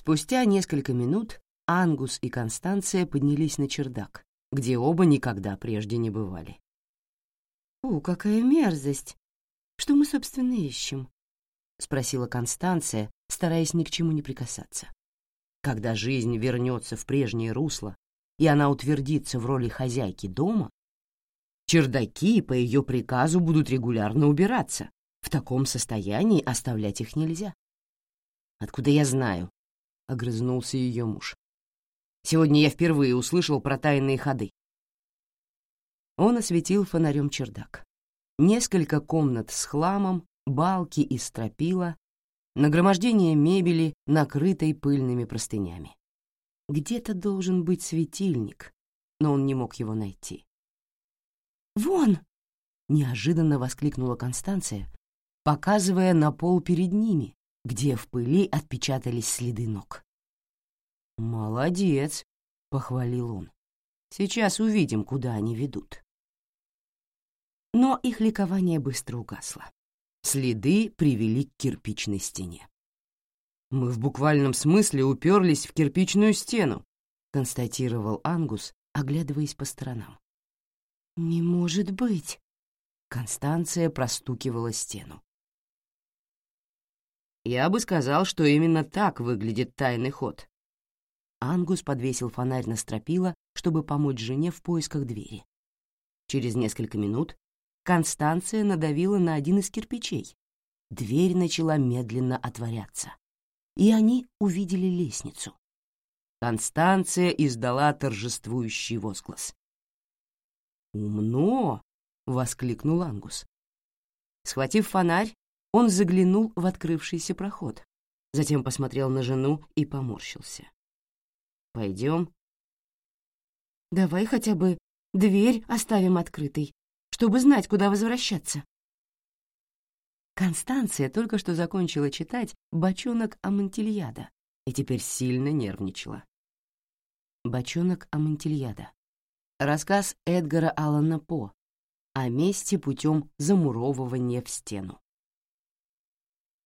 Спустя несколько минут Ангус и Констанция поднялись на чердак, где оба никогда прежде не бывали. «Фу, какая мерзость! Что мы, собственно, ищем?» — спросила Констанция, стараясь ни к чему не прикасаться. Когда жизнь вернется в прежнее русло, и она утвердится в роли хозяйки дома, чердаки по ее приказу будут регулярно убираться. В таком состоянии оставлять их нельзя. «Откуда я знаю?» — огрызнулся ее муж. «Сегодня я впервые услышал про тайные ходы». Он осветил фонарем чердак. Несколько комнат с хламом, балки и стропила, нагромождение мебели, накрытой пыльными простынями. Где-то должен быть светильник, но он не мог его найти. «Вон!» — неожиданно воскликнула Констанция, показывая на пол перед ними, где в пыли отпечатались следы ног. «Молодец!» — похвалил он. «Сейчас увидим, куда они ведут». Но их ликование быстро угасло. Следы привели к кирпичной стене. «Мы в буквальном смысле уперлись в кирпичную стену», — констатировал Ангус, оглядываясь по сторонам. «Не может быть!» Констанция простукивала стену. «Я бы сказал, что именно так выглядит тайный ход». Ангус подвесил фонарь на стропила, чтобы помочь жене в поисках двери. Через несколько минут Констанция надавила на один из кирпичей. Дверь начала медленно отворяться и они увидели лестницу. Констанция издала торжествующий возглас. «Умно!» — воскликнул Ангус. Схватив фонарь, он заглянул в открывшийся проход, затем посмотрел на жену и поморщился. «Пойдем?» «Давай хотя бы дверь оставим открытой, чтобы знать, куда возвращаться», Констанция только что закончила читать «Бочонок Амантильяда» и теперь сильно нервничала. «Бочонок Амантильяда» — рассказ Эдгара Аллана По о месте путем замуровывания в стену.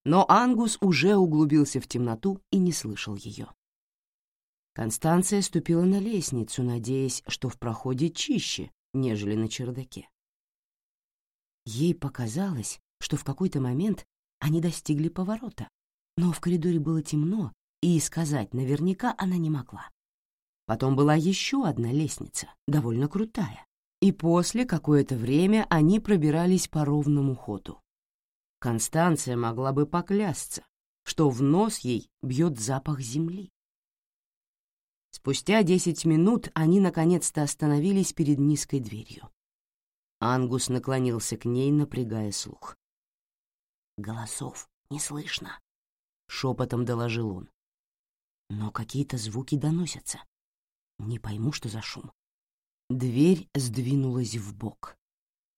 Но Ангус уже углубился в темноту и не слышал ее. Констанция ступила на лестницу, надеясь, что в проходе чище, нежели на чердаке. Ей показалось, что в какой-то момент они достигли поворота, но в коридоре было темно, и сказать наверняка она не могла. Потом была еще одна лестница, довольно крутая, и после какое-то время они пробирались по ровному ходу. Констанция могла бы поклясться, что в нос ей бьет запах земли. Спустя десять минут они наконец-то остановились перед низкой дверью. Ангус наклонился к ней, напрягая слух. Голосов не слышно, — шепотом доложил он. Но какие-то звуки доносятся. Не пойму, что за шум. Дверь сдвинулась в бок,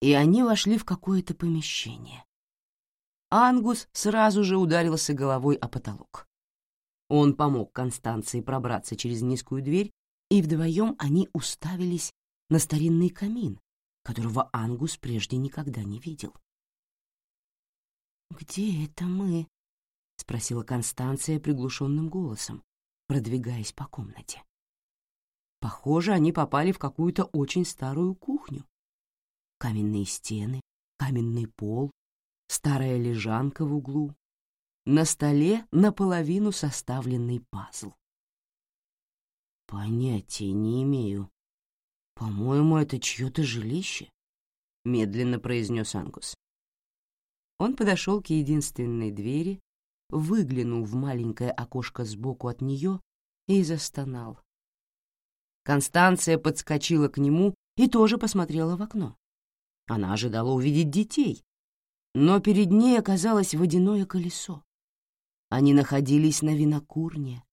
и они вошли в какое-то помещение. Ангус сразу же ударился головой о потолок. Он помог Констанции пробраться через низкую дверь, и вдвоем они уставились на старинный камин, которого Ангус прежде никогда не видел. «Где это мы?» — спросила Констанция приглушенным голосом, продвигаясь по комнате. Похоже, они попали в какую-то очень старую кухню. Каменные стены, каменный пол, старая лежанка в углу. На столе наполовину составленный пазл. «Понятия не имею. По-моему, это чье-то жилище», — медленно произнес Ангус. Он подошел к единственной двери, выглянул в маленькое окошко сбоку от нее и застонал. Констанция подскочила к нему и тоже посмотрела в окно. Она ожидала увидеть детей, но перед ней оказалось водяное колесо. Они находились на винокурне.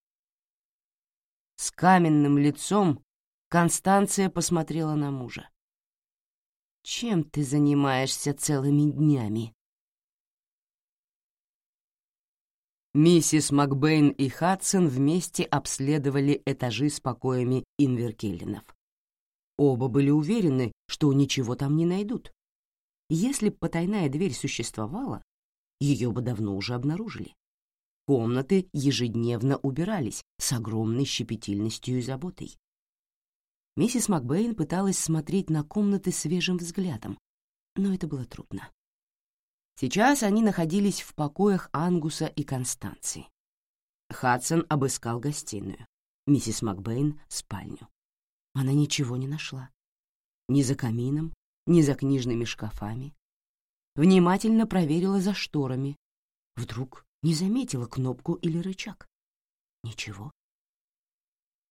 С каменным лицом Констанция посмотрела на мужа. «Чем ты занимаешься целыми днями?» Миссис Макбейн и Хадсон вместе обследовали этажи с покоями Инверкеллинов. Оба были уверены, что ничего там не найдут. Если б потайная дверь существовала, ее бы давно уже обнаружили. Комнаты ежедневно убирались с огромной щепетильностью и заботой. Миссис Макбейн пыталась смотреть на комнаты свежим взглядом, но это было трудно. Сейчас они находились в покоях Ангуса и Констанции. Хадсон обыскал гостиную, миссис Макбейн — спальню. Она ничего не нашла. Ни за камином, ни за книжными шкафами. Внимательно проверила за шторами. Вдруг не заметила кнопку или рычаг. Ничего.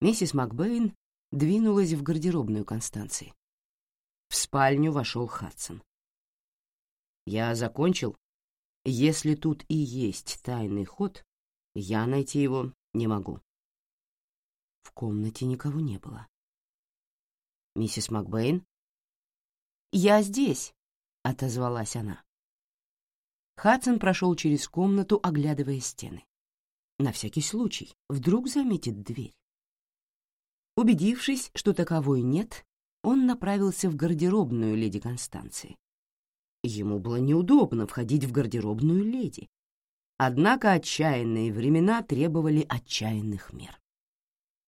Миссис Макбейн двинулась в гардеробную Констанции. В спальню вошел Хадсон. «Я закончил. Если тут и есть тайный ход, я найти его не могу». В комнате никого не было. «Миссис Макбейн?» «Я здесь», — отозвалась она. Хадсон прошел через комнату, оглядывая стены. На всякий случай, вдруг заметит дверь. Убедившись, что таковой нет, он направился в гардеробную леди Констанции. Ему было неудобно входить в гардеробную леди. Однако отчаянные времена требовали отчаянных мер.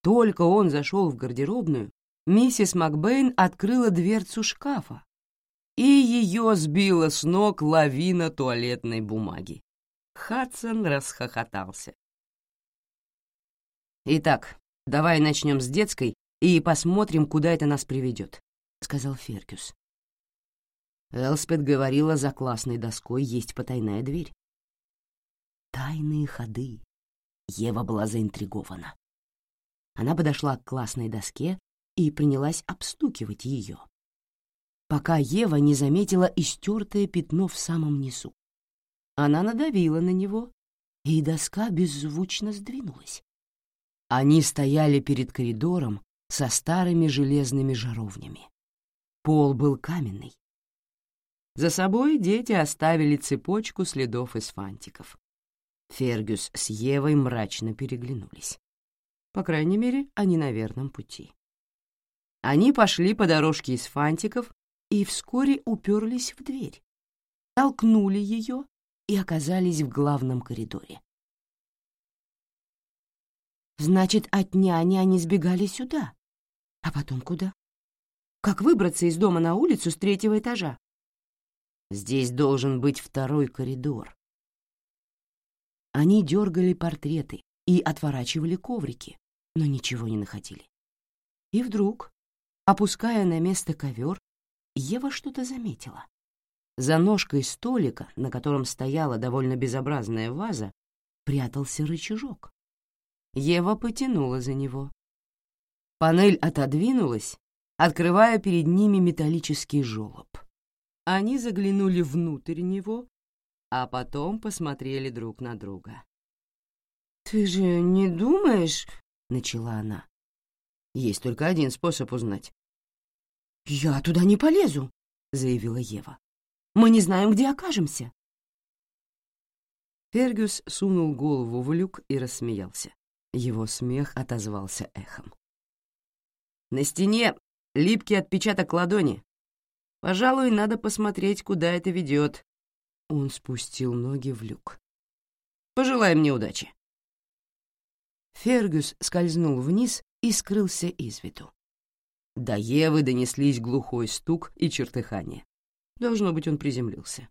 Только он зашел в гардеробную, миссис Макбейн открыла дверцу шкафа, и ее сбила с ног лавина туалетной бумаги. Хадсон расхохотался. «Итак, давай начнем с детской и посмотрим, куда это нас приведет», — сказал Феркюс. Элспет говорила, за классной доской есть потайная дверь. Тайные ходы. Ева была заинтригована. Она подошла к классной доске и принялась обстукивать ее, пока Ева не заметила истертое пятно в самом низу. Она надавила на него, и доска беззвучно сдвинулась. Они стояли перед коридором со старыми железными жаровнями. Пол был каменный. За собой дети оставили цепочку следов из фантиков. Фергюс с Евой мрачно переглянулись. По крайней мере, они на верном пути. Они пошли по дорожке из фантиков и вскоре уперлись в дверь, толкнули ее и оказались в главном коридоре. Значит, от няни они сбегали сюда. А потом куда? Как выбраться из дома на улицу с третьего этажа? Здесь должен быть второй коридор. Они дергали портреты и отворачивали коврики, но ничего не находили. И вдруг Опуская на место ковер, Ева что-то заметила. За ножкой столика, на котором стояла довольно безобразная ваза, прятался рычажок. Ева потянула за него. Панель отодвинулась, открывая перед ними металлический желоб. Они заглянули внутрь него, а потом посмотрели друг на друга. «Ты же не думаешь...» — начала она. Есть только один способ узнать. «Я туда не полезу», — заявила Ева. «Мы не знаем, где окажемся». Фергюс сунул голову в люк и рассмеялся. Его смех отозвался эхом. «На стене липкий отпечаток ладони. Пожалуй, надо посмотреть, куда это ведет». Он спустил ноги в люк. «Пожелай мне удачи». Фергюс скользнул вниз и скрылся из виду. До Евы донеслись глухой стук и чертыхание. Должно быть, он приземлился.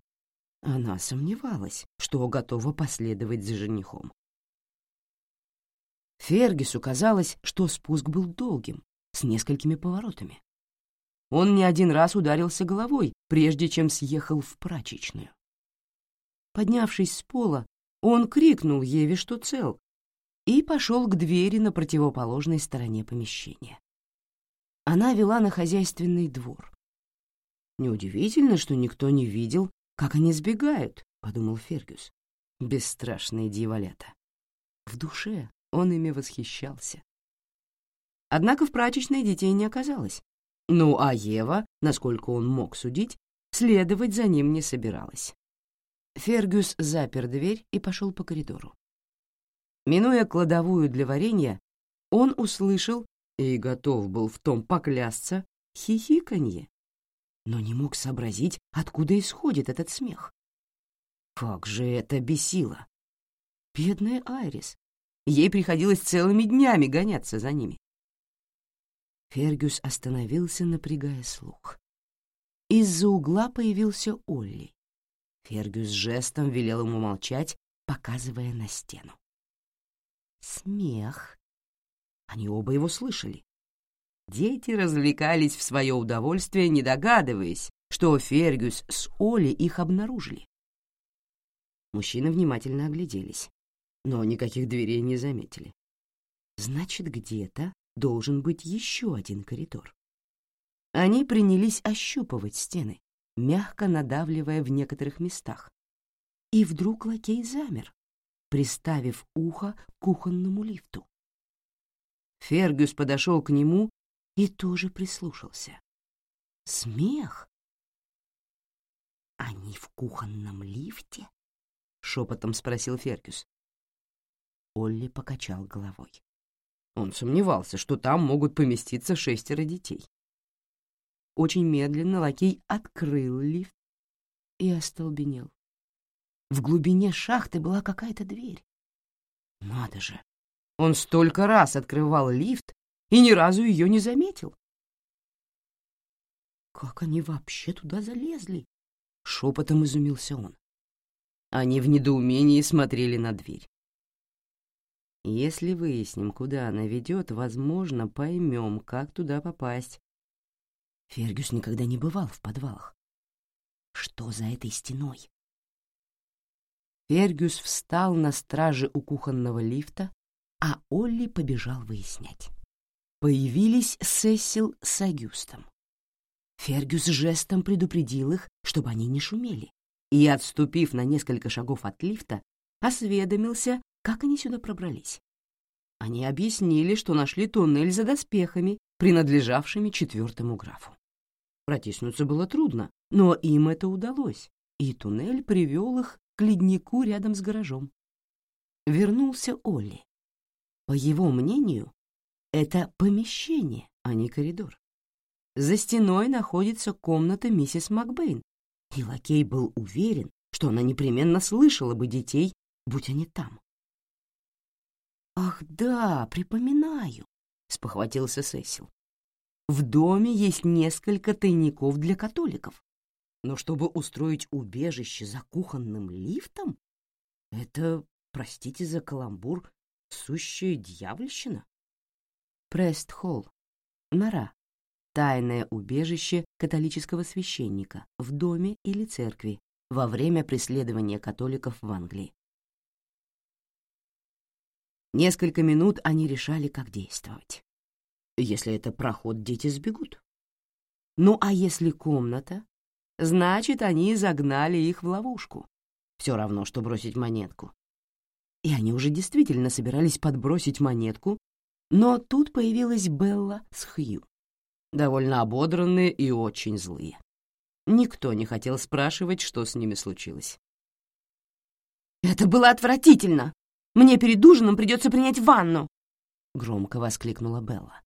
Она сомневалась, что готова последовать за женихом. Фергису казалось, что спуск был долгим, с несколькими поворотами. Он не один раз ударился головой, прежде чем съехал в прачечную. Поднявшись с пола, он крикнул Еве, что цел, и пошел к двери на противоположной стороне помещения. Она вела на хозяйственный двор. «Неудивительно, что никто не видел, как они сбегают», — подумал Фергюс. «Бесстрашные дьяволята». В душе он ими восхищался. Однако в прачечной детей не оказалось. Ну, а Ева, насколько он мог судить, следовать за ним не собиралась. Фергюс запер дверь и пошел по коридору. Минуя кладовую для варенья, он услышал и готов был в том поклясться хихиканье, но не мог сообразить, откуда исходит этот смех. Как же это бесило! Бедная Айрис. Ей приходилось целыми днями гоняться за ними. Фергюс остановился, напрягая слух. Из-за угла появился Олли. Фергюс жестом велел ему молчать, показывая на стену. Смех. Они оба его слышали. Дети развлекались в свое удовольствие, не догадываясь, что Фергюс с Олли их обнаружили. Мужчины внимательно огляделись, но никаких дверей не заметили. Значит, где-то должен быть еще один коридор. Они принялись ощупывать стены, мягко надавливая в некоторых местах. И вдруг лакей замер, приставив ухо к кухонному лифту. Фергюс подошел к нему и тоже прислушался. Смех? «Они в кухонном лифте?» — шепотом спросил Фергюс. Олли покачал головой. Он сомневался, что там могут поместиться шестеро детей. Очень медленно лакей открыл лифт и остолбенел. В глубине шахты была какая-то дверь. Надо же! Он столько раз открывал лифт и ни разу ее не заметил. Как они вообще туда залезли? Шепотом изумился он. Они в недоумении смотрели на дверь. Если выясним, куда она ведет, возможно, поймем, как туда попасть. Фергюс никогда не бывал в подвалах. Что за этой стеной? Фергюс встал на страже у кухонного лифта, а Олли побежал выяснять. Появились Сесил с Агюстом. Фергюс жестом предупредил их, чтобы они не шумели, и, отступив на несколько шагов от лифта, осведомился, как они сюда пробрались? Они объяснили, что нашли туннель за доспехами, принадлежавшими четвертому графу. Протиснуться было трудно, но им это удалось, и туннель привел их к леднику рядом с гаражом. Вернулся Олли. По его мнению, это помещение, а не коридор. За стеной находится комната миссис Макбейн, и лакей был уверен, что она непременно слышала бы детей, будь они там. «Ах да, припоминаю», — спохватился Сесил. «В доме есть несколько тайников для католиков, но чтобы устроить убежище за кухонным лифтом, это, простите за каламбур, сущая дьявольщина». Прест-холл, нора, тайное убежище католического священника в доме или церкви во время преследования католиков в Англии. Несколько минут они решали, как действовать. Если это проход, дети сбегут. Ну а если комната, значит, они загнали их в ловушку. Все равно, что бросить монетку. И они уже действительно собирались подбросить монетку, но тут появилась Белла с Хью, довольно ободранные и очень злые. Никто не хотел спрашивать, что с ними случилось. «Это было отвратительно!» Мне перед ужином придется принять ванну!» — громко воскликнула Белла.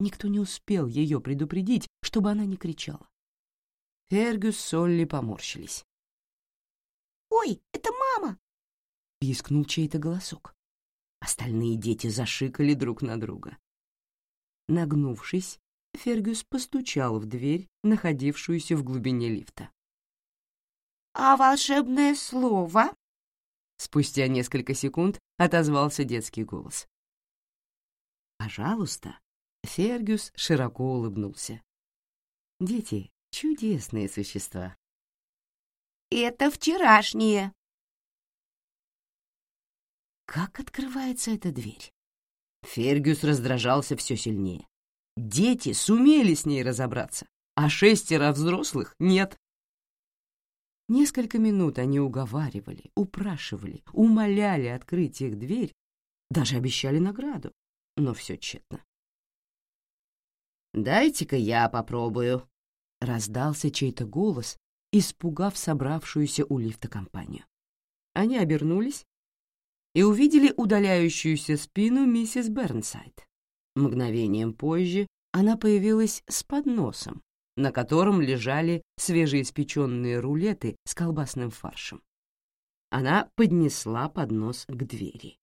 Никто не успел ее предупредить, чтобы она не кричала. Фергюс с Солли поморщились. «Ой, это мама!» — пискнул чей-то голосок. Остальные дети зашикали друг на друга. Нагнувшись, Фергюс постучал в дверь, находившуюся в глубине лифта. «А волшебное слово?» Спустя несколько секунд отозвался детский голос. «Пожалуйста», — Фергюс широко улыбнулся. «Дети — чудесные существа». «Это вчерашние». Как открывается эта дверь? Фергюс раздражался все сильнее. Дети сумели с ней разобраться, а шестеро взрослых — нет. Несколько минут они уговаривали, упрашивали, умоляли открыть их дверь, даже обещали награду, но все тщетно. «Дайте-ка я попробую», — раздался чей-то голос, испугав собравшуюся у лифта компанию. Они обернулись и увидели удаляющуюся спину миссис Бернсайд. Мгновением позже она появилась с подносом, на котором лежали свежеиспеченные рулеты с колбасным фаршем. Она поднесла поднос к двери.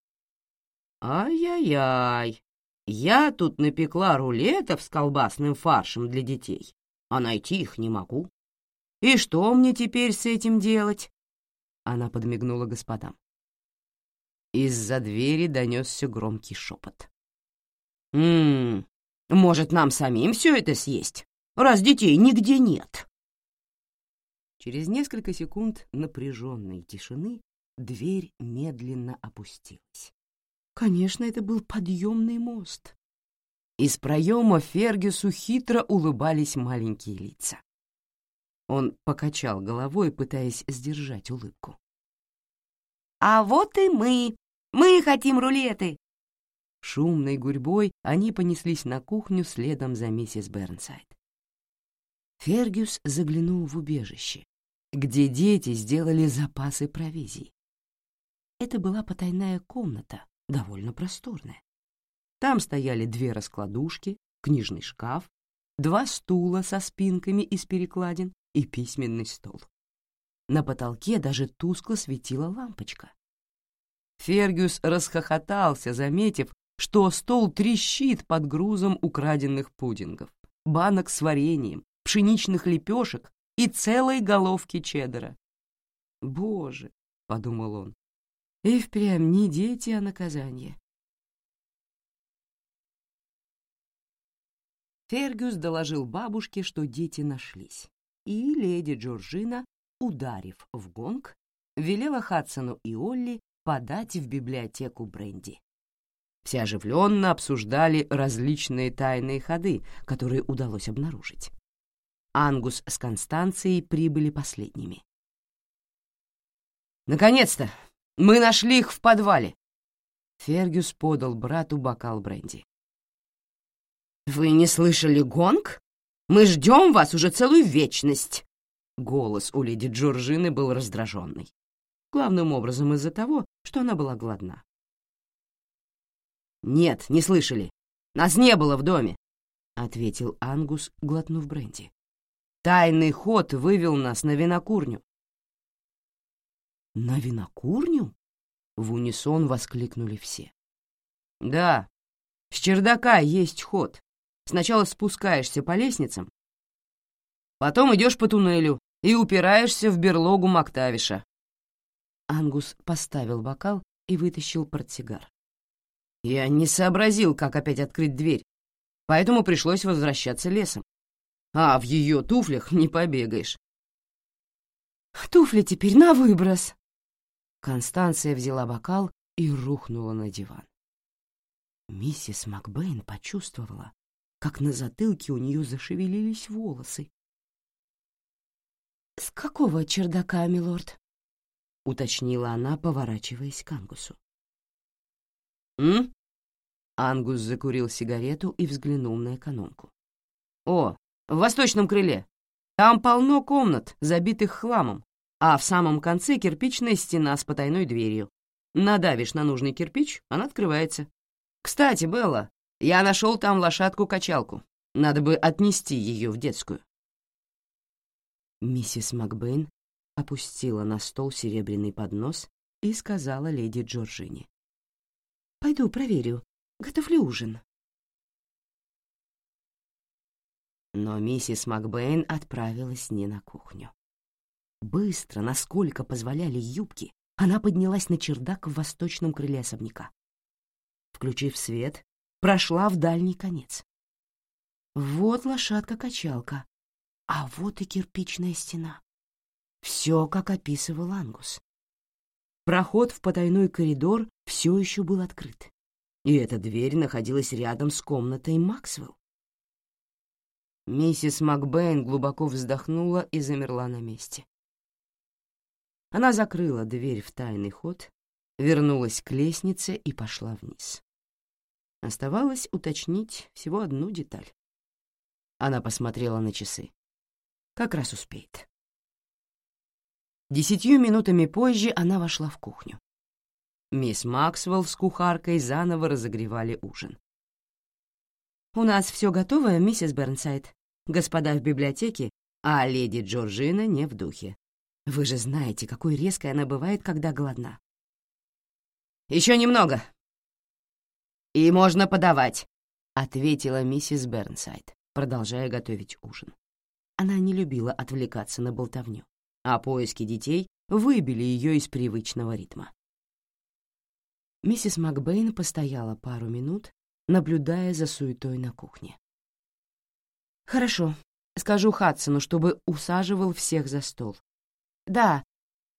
«Ай-яй-яй! Я тут напекла рулетов с колбасным фаршем для детей, а найти их не могу. И что мне теперь с этим делать?» Она подмигнула господам. Из-за двери донесся громкий шепот. «Ммм, может, нам самим все это съесть, раз детей нигде нет?» Через несколько секунд напряженной тишины дверь медленно опустилась. Конечно, это был подъемный мост. Из проема Фергюсу хитро улыбались маленькие лица. Он покачал головой, пытаясь сдержать улыбку. «А вот и мы! Мы хотим рулеты!» Шумной гурьбой они понеслись на кухню следом за миссис Бернсайд. Фергюс заглянул в убежище, где дети сделали запасы провизии. Это была потайная комната, довольно просторная. Там стояли две раскладушки, книжный шкаф, два стула со спинками из перекладин и письменный стол. На потолке даже тускло светила лампочка. Фергюс расхохотался, заметив, что стол трещит под грузом украденных пудингов, банок с вареньем, пшеничных лепешек и целой головки чеддера. «Боже!» — подумал он. «И впрямь не дети, а наказание». Фергюс доложил бабушке, что дети нашлись и леди Джорджина, ударив в гонг, велела Хадсону и Олли подать в библиотеку Бренди. Все оживленно обсуждали различные тайные ходы, которые удалось обнаружить. Ангус с Констанцией прибыли последними. «Наконец-то! Мы нашли их в подвале!» Фергюс подал брату бокал бренди. «Вы не слышали гонг?» Мы ждем вас уже целую вечность!» Голос у леди Джорджины был раздраженный. Главным образом из-за того, что она была голодна. «Нет, не слышали. Нас не было в доме», — ответил Ангус, глотнув бренди. «Тайный ход вывел нас на винокурню». «На винокурню?» — в унисон воскликнули все. «Да, с чердака есть ход. Сначала спускаешься по лестницам, потом идешь по туннелю и упираешься в берлогу Мактавиша. Ангус поставил бокал и вытащил портсигар. Я не сообразил, как опять открыть дверь, поэтому пришлось возвращаться лесом. А в ее туфлях не побегаешь. «Туфли теперь на выброс!» Констанция взяла бокал и рухнула на диван. Миссис Макбейн почувствовала, как на затылке у нее зашевелились волосы. «С какого чердака, милорд?» — уточнила она, поворачиваясь к Ангусу. «М?» Ангус закурил сигарету и взглянул на экономку. «О, в восточном крыле. Там полно комнат, забитых хламом, а в самом конце кирпичная стена с потайной дверью. Надавишь на нужный кирпич, она открывается. Кстати, Белла, я нашел там лошадку-качалку. Надо бы отнести ее в детскую. Миссис Макбейн опустила на стол серебряный поднос и сказала леди Джорджине. «Пойду проверю, готов ли ужин». Но миссис Макбейн отправилась не на кухню. Быстро, насколько позволяли юбки, она поднялась на чердак в восточном крыле особняка. Включив свет, прошла в дальний конец. Вот лошадка-качалка, а вот и кирпичная стена. Все, как описывал Ангус. Проход в потайной коридор все еще был открыт, и эта дверь находилась рядом с комнатой Максвелл. Миссис Макбейн глубоко вздохнула и замерла на месте. Она закрыла дверь в тайный ход, вернулась к лестнице и пошла вниз. Оставалось уточнить всего одну деталь. Она посмотрела на часы. Как раз успеет. Десятью минутами позже она вошла в кухню. Мисс Максвелл с кухаркой заново разогревали ужин. «У нас все готово, миссис Бернсайд. Господа в библиотеке, а леди Джорджина не в духе. Вы же знаете, какой резкой она бывает, когда голодна. Еще немного. И можно подавать, ответила миссис Бернсайд, продолжая готовить ужин. Она не любила отвлекаться на болтовню, а поиски детей выбили ее из привычного ритма. Миссис Макбейн постояла пару минут, наблюдая за суетой на кухне. «Хорошо, скажу Хадсону, чтобы усаживал всех за стол. Да,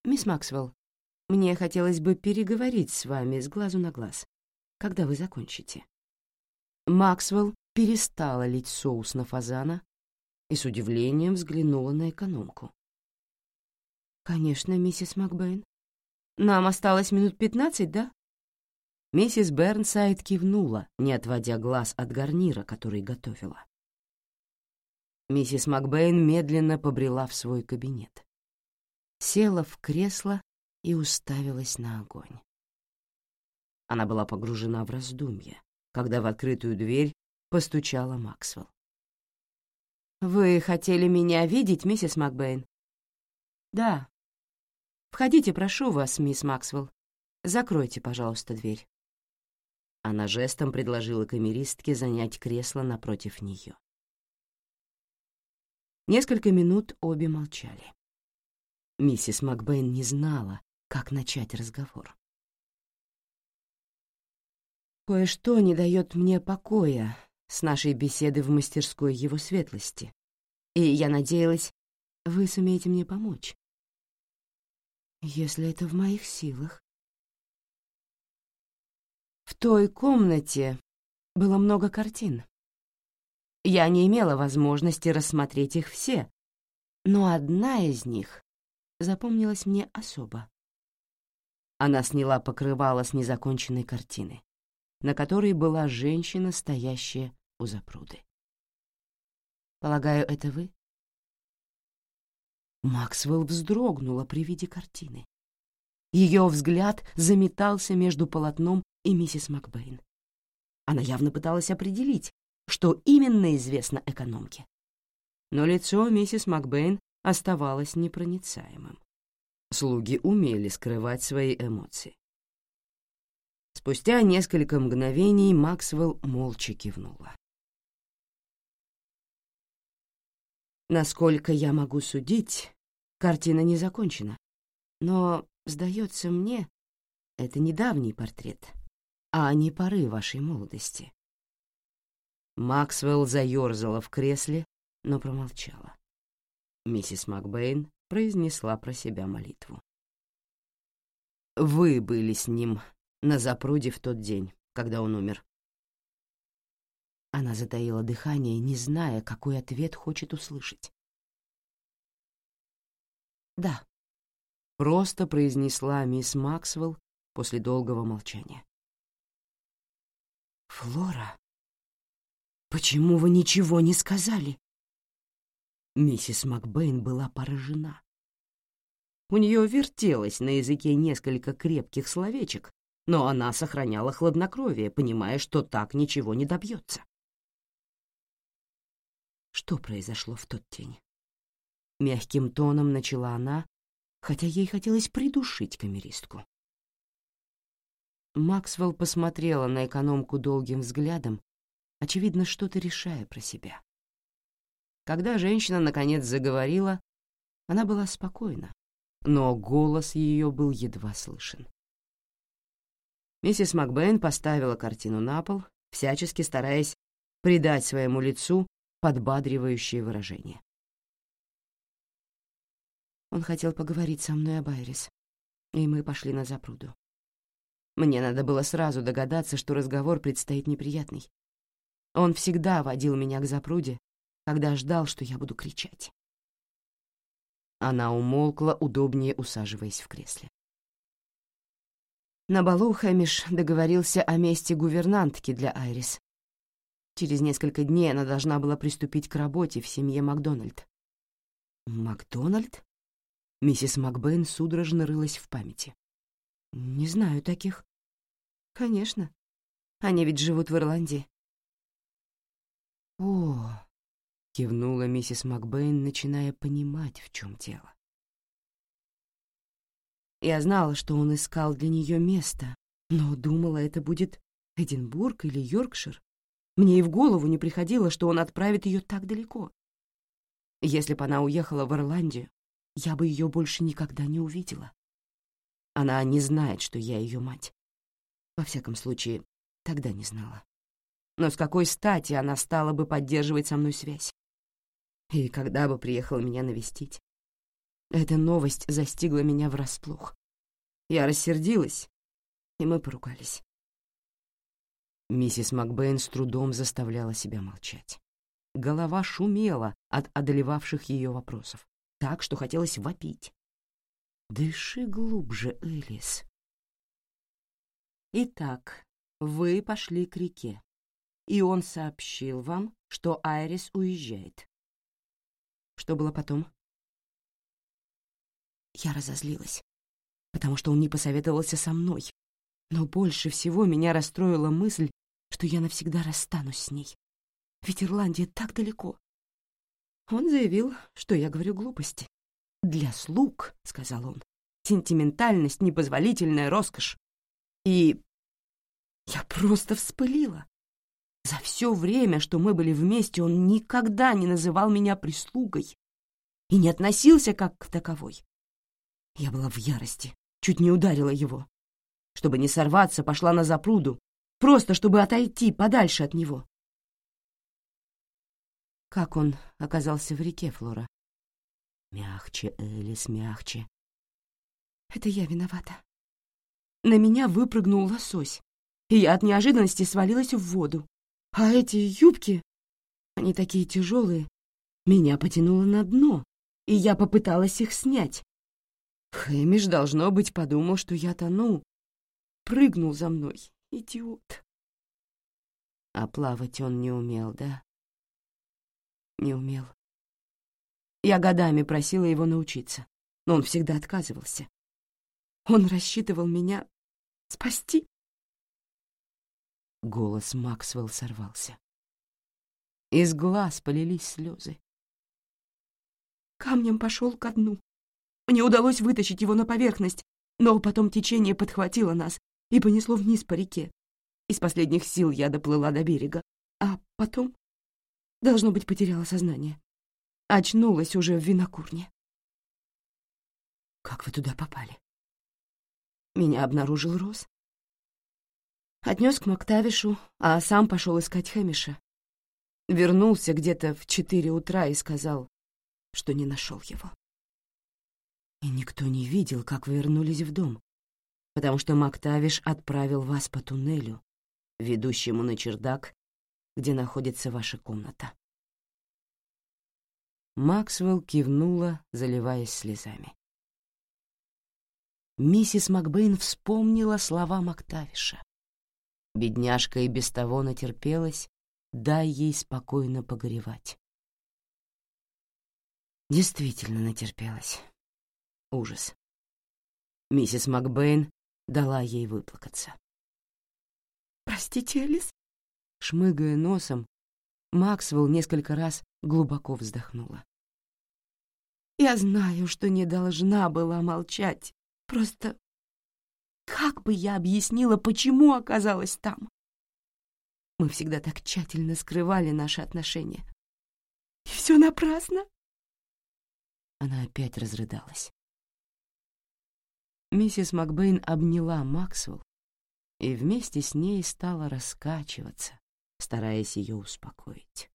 мисс Максвелл, мне хотелось бы переговорить с вами с глазу на глаз, когда вы закончите». Максвелл перестала лить соус на фазана и с удивлением взглянула на экономку. «Конечно, миссис Макбейн. Нам осталось минут пятнадцать, да?» Миссис Бернсайд кивнула, не отводя глаз от гарнира, который готовила. Миссис Макбейн медленно побрела в свой кабинет. Села в кресло и уставилась на огонь. Она была погружена в раздумье, когда в открытую дверь постучала Максвелл. «Вы хотели меня видеть, миссис Макбейн?» «Да». «Входите, прошу вас, мисс Максвелл. Закройте, пожалуйста, дверь». Она жестом предложила камеристке занять кресло напротив нее. Несколько минут обе молчали. Миссис Макбейн не знала, как начать разговор. «Кое-что не дает мне покоя с нашей беседы в мастерской его светлости, и я надеялась, вы сумеете мне помочь. Если это в моих силах. В той комнате было много картин. Я не имела возможности рассмотреть их все, но одна из них запомнилась мне особо. Она сняла покрывало с незаконченной картины, на которой была женщина, стоящая у запруды. «Полагаю, это вы?» Максвелл вздрогнула при виде картины. Ее взгляд заметался между полотном и миссис Макбейн. Она явно пыталась определить, что именно известно экономке. Но лицо миссис Макбейн оставалось непроницаемым. Слуги умели скрывать свои эмоции. Спустя несколько мгновений Максвелл молча кивнула. Насколько я могу судить, картина не закончена. Но, сдается мне, это недавний портрет а не поры вашей молодости. Максвелл заерзала в кресле, но промолчала. Миссис Макбейн произнесла про себя молитву. «Вы были с ним на запруде в тот день, когда он умер». Она затаила дыхание, не зная, какой ответ хочет услышать. «Да», — просто произнесла мисс Максвелл после долгого молчания. «Флора, почему вы ничего не сказали?» Миссис Макбейн была поражена. У нее вертелось на языке несколько крепких словечек, но она сохраняла хладнокровие, понимая, что так ничего не добьется. Что произошло в тот день? Мягким тоном начала она, хотя ей хотелось придушить камеристку. Максвелл посмотрела на экономку долгим взглядом, очевидно, что-то решая про себя. Когда женщина наконец заговорила, она была спокойна, но голос ее был едва слышен. Миссис Макбейн поставила картину на пол, всячески стараясь придать своему лицу подбадривающее выражение. Он хотел поговорить со мной об Айрис, и мы пошли на запруду. Мне надо было сразу догадаться, что разговор предстоит неприятный. Он всегда водил меня к запруде, когда ждал, что я буду кричать. Она умолкла, удобнее усаживаясь в кресле. На балу Хэмиш договорился о месте гувернантки для Айрис. Через несколько дней она должна была приступить к работе в семье Макдональд. «Макдональд?» Миссис Макбейн судорожно рылась в памяти. «Не знаю таких». «Конечно. Они ведь живут в Ирландии». «О!» — кивнула миссис Макбейн, начиная понимать, в чем дело. Я знала, что он искал для нее место, но думала, это будет Эдинбург или Йоркшир. Мне и в голову не приходило, что он отправит ее так далеко. Если бы она уехала в Ирландию, я бы ее больше никогда не увидела. Она не знает, что я ее мать. Во всяком случае, тогда не знала. Но с какой стати она стала бы поддерживать со мной связь? И когда бы приехала меня навестить? Эта новость застигла меня врасплох. Я рассердилась, и мы поругались. Миссис Макбейн с трудом заставляла себя молчать. Голова шумела от одолевавших ее вопросов, так, что хотелось вопить. «Дыши глубже, Элис». «Итак, вы пошли к реке, и он сообщил вам, что Айрис уезжает. Что было потом?» Я разозлилась, потому что он не посоветовался со мной. Но больше всего меня расстроила мысль, что я навсегда расстанусь с ней. Ведь Ирландия так далеко. Он заявил, что я говорю глупости. «Для слуг», — сказал он, — «сентиментальность — непозволительная роскошь». И я просто вспылила. За все время, что мы были вместе, он никогда не называл меня прислугой и не относился как к таковой. Я была в ярости, чуть не ударила его. Чтобы не сорваться, пошла на запруду, просто чтобы отойти подальше от него. Как он оказался в реке, Флора? Мягче, Элис, мягче. Это я виновата. На меня выпрыгнул лосось, и я от неожиданности свалилась в воду. А эти юбки, они такие тяжелые, меня потянуло на дно, и я попыталась их снять. Хэмиш, должно быть, подумал, что я тону. Прыгнул за мной. Идиот. А плавать он не умел, да? Не умел. Я годами просила его научиться, но он всегда отказывался. Он рассчитывал меня спасти. Голос Максвелл сорвался. Из глаз полились слезы. Камнем пошел ко дну. Мне удалось вытащить его на поверхность, но потом течение подхватило нас и понесло вниз по реке. Из последних сил я доплыла до берега, а потом, должно быть, потеряла сознание. Очнулась уже в винокурне. Как вы туда попали? Меня обнаружил Рос. Отнес к Мактавишу, а сам пошел искать Хэмиша. Вернулся где-то в четыре утра и сказал, что не нашел его. И никто не видел, как вы вернулись в дом, потому что Мактавиш отправил вас по туннелю, ведущему на чердак, где находится ваша комната. Максвелл кивнула, заливаясь слезами. Миссис Макбейн вспомнила слова Мактавиша. Бедняжка и без того натерпелась, дай ей спокойно погоревать. Действительно натерпелась. Ужас. Миссис Макбейн дала ей выплакаться. «Простите, Элис?» Шмыгая носом, Максвелл несколько раз глубоко вздохнула. «Я знаю, что не должна была молчать. Просто как бы я объяснила, почему оказалась там? Мы всегда так тщательно скрывали наши отношения. И все напрасно?» Она опять разрыдалась. Миссис Макбейн обняла Максвелл и вместе с ней стала раскачиваться, стараясь ее успокоить.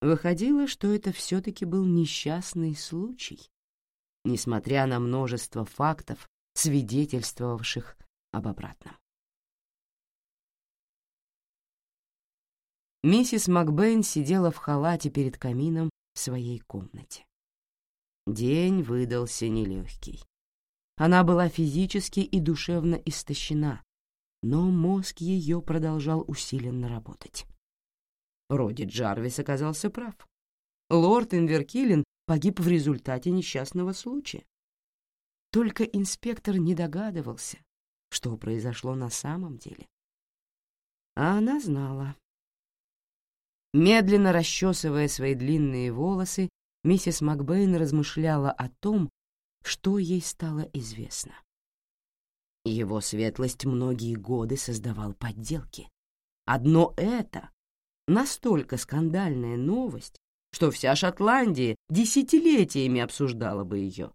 Выходило, что это все-таки был несчастный случай, несмотря на множество фактов, свидетельствовавших об обратном. Миссис Макбейн сидела в халате перед камином в своей комнате. День выдался нелегкий. Она была физически и душевно истощена, но мозг ее продолжал усиленно работать. Роди Джарвис оказался прав. Лорд Инверкилен погиб в результате несчастного случая. Только инспектор не догадывался, что произошло на самом деле. А она знала. Медленно расчесывая свои длинные волосы, миссис Макбейн размышляла о том, что ей стало известно. Его светлость многие годы создавал подделки. Одно это — настолько скандальная новость, что вся Шотландия десятилетиями обсуждала бы ее.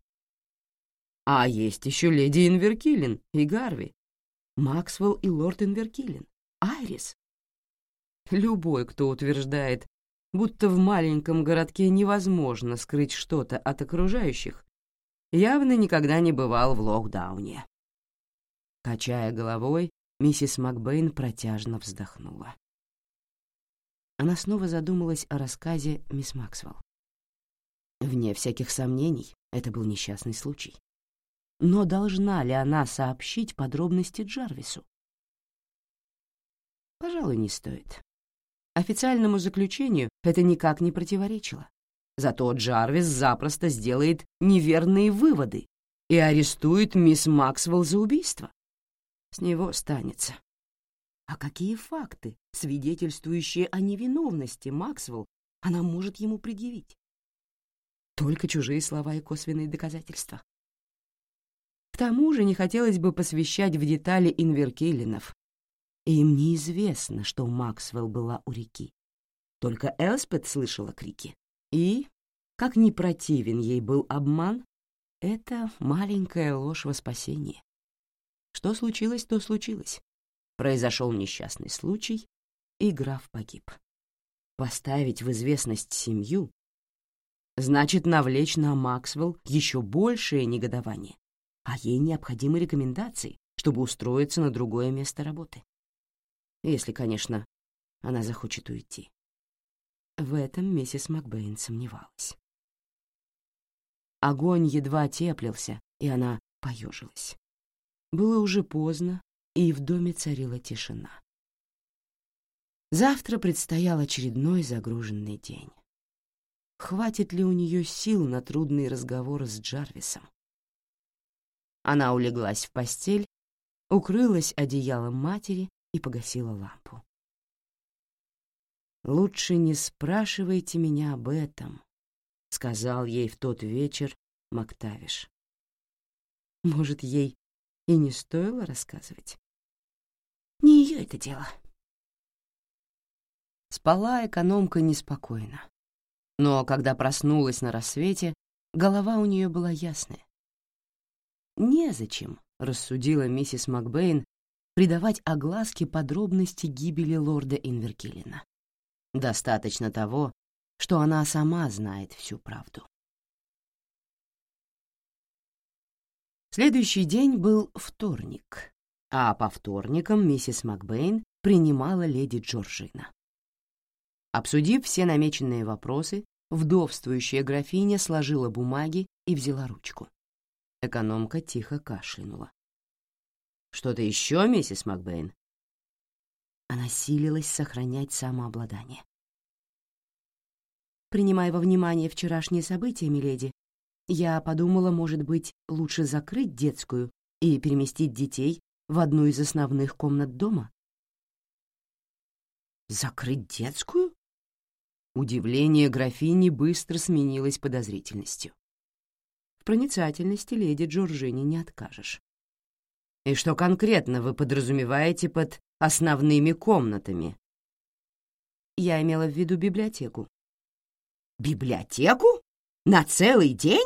А есть еще леди Инверкилен и Гарви, Максвелл и лорд Инверкилен, Айрис. Любой, кто утверждает, будто в маленьком городке невозможно скрыть что-то от окружающих, явно никогда не бывал в Локдауне. Качая головой, миссис Макбейн протяжно вздохнула. Она снова задумалась о рассказе мисс Максвелл. Вне всяких сомнений, это был несчастный случай. Но должна ли она сообщить подробности Джарвису? Пожалуй, не стоит. Официальному заключению это никак не противоречило. Зато Джарвис запросто сделает неверные выводы и арестует мисс Максвелл за убийство. С него станется. А какие факты, свидетельствующие о невиновности Максвелл, она может ему предъявить? Только чужие слова и косвенные доказательства. К тому же не хотелось бы посвящать в детали Инверкеллинов, и им неизвестно, что Максвелл была у реки. Только Элспет слышала крики. И, как ни противен ей был обман, это маленькая ложь во спасение. Что случилось, то случилось. Произошел несчастный случай, и граф погиб. Поставить в известность семью значит навлечь на Максвелл еще большее негодование, а ей необходимы рекомендации, чтобы устроиться на другое место работы. Если, конечно, она захочет уйти. В этом миссис Макбейн сомневалась. Огонь едва теплился, и она поежилась. Было уже поздно, и в доме царила тишина. Завтра предстоял очередной загруженный день. Хватит ли у нее сил на трудные разговоры с Джарвисом? Она улеглась в постель, укрылась одеялом матери и погасила лампу. «Лучше не спрашивайте меня об этом», — сказал ей в тот вечер Мактавиш. Может, ей и не стоило рассказывать? Не ее это дело. Спала экономка неспокойно. Но когда проснулась на рассвете, голова у нее была ясная. «Незачем», — рассудила миссис Макбейн, придавать огласке подробности гибели лорда Инверкилина. Достаточно того, что она сама знает всю правду. Следующий день был вторник, а по вторникам миссис Макбейн принимала леди Джорджина. Обсудив все намеченные вопросы, вдовствующая графиня сложила бумаги и взяла ручку. Экономка тихо кашлянула. Что-то еще, миссис Макбейн?» Она силилась сохранять самообладание. Принимая во внимание вчерашние события, миледи, я подумала, может быть, лучше закрыть детскую и переместить детей в одну из основных комнат дома. «Закрыть детскую?» Удивление графини быстро сменилось подозрительностью. В проницательности леди Джорджини не откажешь. И что конкретно вы подразумеваете под основными комнатами? Я имела в виду библиотеку. Библиотеку? На целый день?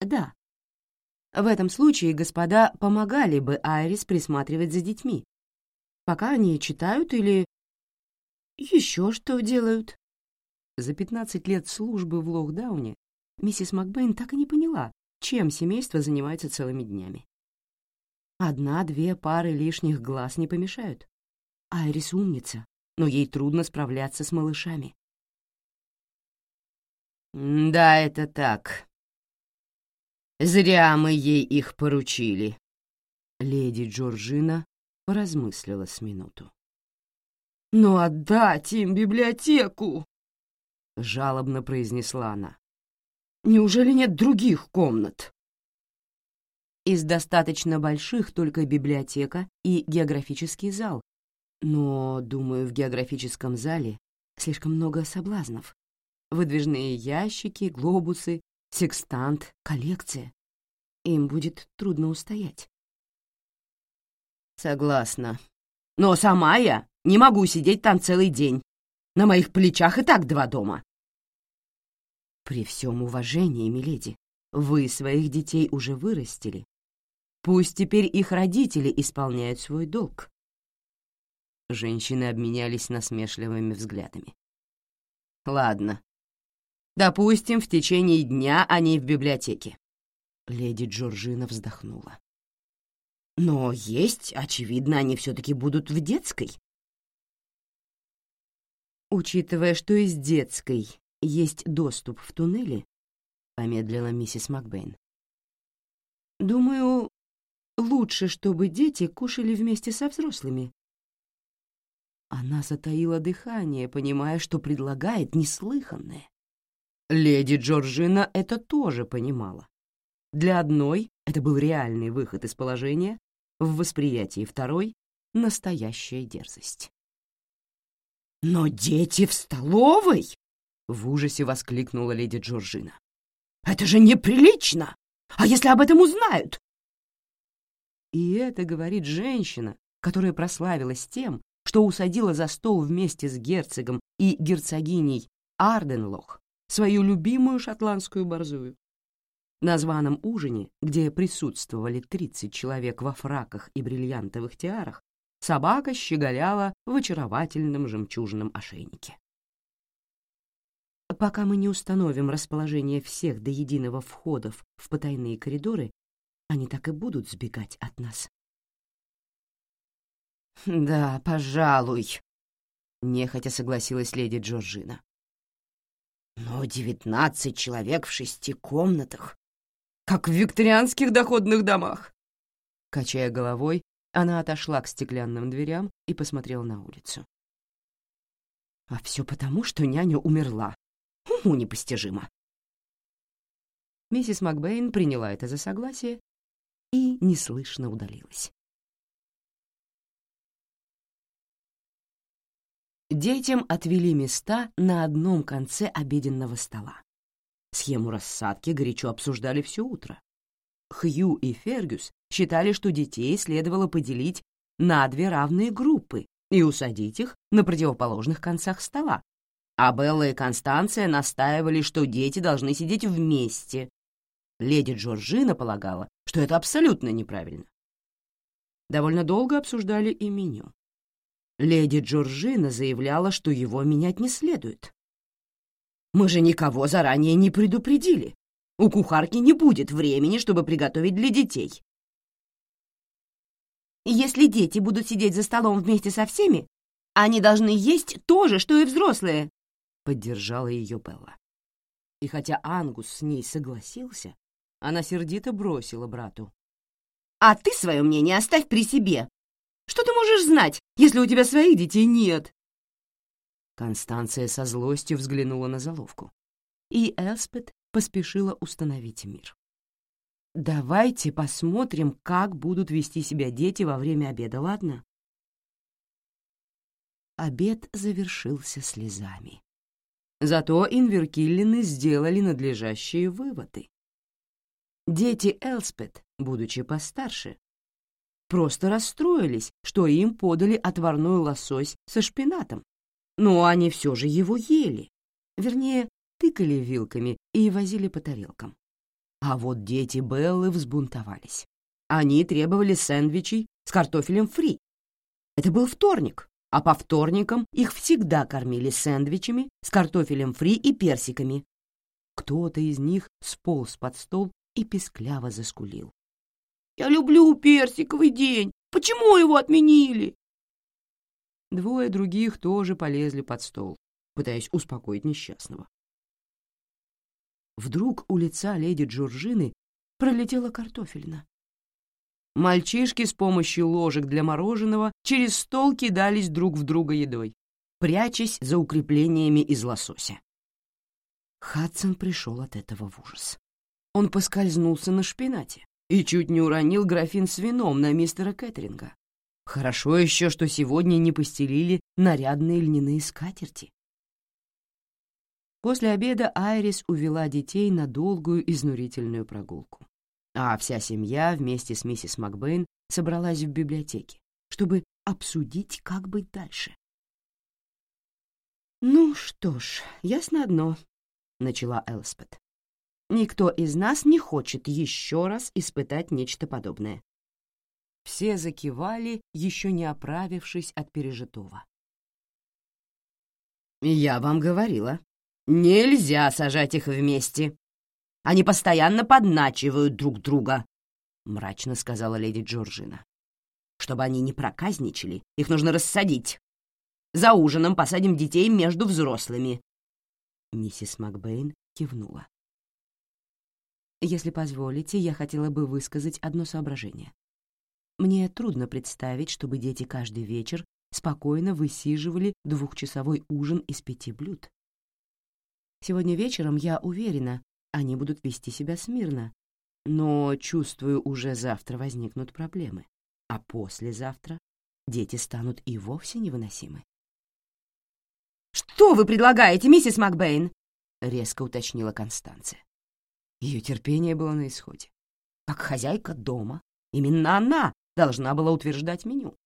Да. В этом случае господа помогали бы Айрис присматривать за детьми, пока они читают или еще что делают. За 15 лет службы в Лохдауне миссис Макбейн так и не поняла, чем семейство занимается целыми днями. Одна-две пары лишних глаз не помешают. Айрис умница, но ей трудно справляться с малышами. «Да, это так. Зря мы ей их поручили», — леди Джорджина поразмыслила с минуту. «Но отдать им библиотеку!» — жалобно произнесла она. «Неужели нет других комнат?» Из достаточно больших только библиотека и географический зал. Но, думаю, в географическом зале слишком много соблазнов. Выдвижные ящики, глобусы, секстант, коллекция. Им будет трудно устоять. Согласна. Но сама я не могу сидеть там целый день. На моих плечах и так два дома. При всем уважении, миледи, вы своих детей уже вырастили. Пусть теперь их родители исполняют свой долг. Женщины обменялись насмешливыми взглядами. Ладно. Допустим, в течение дня они в библиотеке. Леди Джорджина вздохнула. Но есть, очевидно, они все-таки будут в детской. Учитывая, что из детской есть доступ в туннели, помедлила миссис Макбейн. Думаю, лучше, чтобы дети кушали вместе со взрослыми. Она затаила дыхание, понимая, что предлагает неслыханное. Леди Джорджина это тоже понимала. Для одной это был реальный выход из положения, в восприятии второй — настоящая дерзость. «Но дети в столовой!» — в ужасе воскликнула леди Джорджина. «Это же неприлично! А если об этом узнают?» И это говорит женщина, которая прославилась тем, что усадила за стол вместе с герцогом и герцогиней Арденлох свою любимую шотландскую борзую. На званом ужине, где присутствовали 30 человек во фраках и бриллиантовых тиарах, собака щеголяла в очаровательном жемчужном ошейнике. Пока мы не установим расположение всех до единого входов в потайные коридоры, они так и будут сбегать от нас. «Да, пожалуй», — нехотя согласилась леди Джорджина. «Но девятнадцать человек в шести комнатах как в викторианских доходных домах. Качая головой, она отошла к стеклянным дверям и посмотрела на улицу. А все потому, что няня умерла. Уму непостижимо. Миссис Макбейн приняла это за согласие и неслышно удалилась. Детям отвели места на одном конце обеденного стола. Схему рассадки горячо обсуждали все утро. Хью и Фергюс считали, что детей следовало поделить на две равные группы и усадить их на противоположных концах стола. А Белла и Констанция настаивали, что дети должны сидеть вместе. Леди Джорджина полагала, что это абсолютно неправильно. Довольно долго обсуждали и меню. Леди Джорджина заявляла, что его менять не следует. Мы же никого заранее не предупредили. У кухарки не будет времени, чтобы приготовить для детей. Если дети будут сидеть за столом вместе со всеми, они должны есть то же, что и взрослые, — поддержала ее Белла. И хотя Ангус с ней согласился, она сердито бросила брату. «А ты свое мнение оставь при себе. Что ты можешь знать, если у тебя своих детей нет?» Констанция со злостью взглянула на заловку, и Элспет поспешила установить мир. «Давайте посмотрим, как будут вести себя дети во время обеда, ладно?» Обед завершился слезами. Зато Инверкиллины сделали надлежащие выводы. Дети Элспет, будучи постарше, просто расстроились, что им подали отварной лосось со шпинатом, но они все же его ели. Вернее, тыкали вилками и возили по тарелкам. А вот дети Беллы взбунтовались. Они требовали сэндвичей с картофелем фри. Это был вторник, а по вторникам их всегда кормили сэндвичами с картофелем фри и персиками. Кто-то из них сполз под стол и пескляво заскулил. «Я люблю персиковый день! Почему его отменили?» Двое других тоже полезли под стол, пытаясь успокоить несчастного. Вдруг у лица леди Джорджины пролетела картофельна. Мальчишки с помощью ложек для мороженого через стол кидались друг в друга едой, прячась за укреплениями из лосося. Хадсон пришел от этого в ужас. Он поскользнулся на шпинате и чуть не уронил графин с вином на мистера Кэтринга. Хорошо еще, что сегодня не постелили нарядные льняные скатерти. После обеда Айрис увела детей на долгую изнурительную прогулку, а вся семья вместе с миссис Макбейн собралась в библиотеке, чтобы обсудить, как быть дальше. «Ну что ж, ясно одно», — начала Элспет. «Никто из нас не хочет еще раз испытать нечто подобное». Все закивали, еще не оправившись от пережитого. «Я вам говорила, нельзя сажать их вместе. Они постоянно подначивают друг друга», — мрачно сказала леди Джорджина. «Чтобы они не проказничали, их нужно рассадить. За ужином посадим детей между взрослыми». Миссис Макбейн кивнула. «Если позволите, я хотела бы высказать одно соображение. Мне трудно представить, чтобы дети каждый вечер спокойно высиживали двухчасовой ужин из пяти блюд. Сегодня вечером, я уверена, они будут вести себя смирно, но, чувствую, уже завтра возникнут проблемы, а послезавтра дети станут и вовсе невыносимы. «Что вы предлагаете, миссис Макбейн?» — резко уточнила Констанция. Ее терпение было на исходе. Как хозяйка дома, именно она должна была утверждать меню.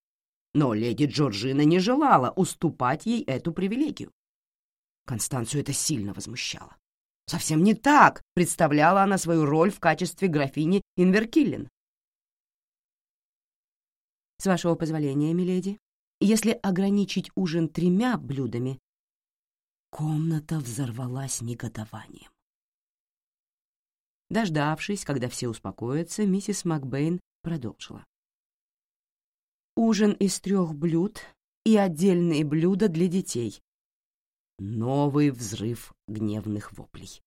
Но леди Джорджина не желала уступать ей эту привилегию. Констанцию это сильно возмущало. Совсем не так представляла она свою роль в качестве графини Инверкиллен. «С вашего позволения, миледи, если ограничить ужин тремя блюдами...» Комната взорвалась негодованием. Дождавшись, когда все успокоятся, миссис Макбейн продолжила ужин из трех блюд и отдельные блюда для детей. Новый взрыв гневных воплей.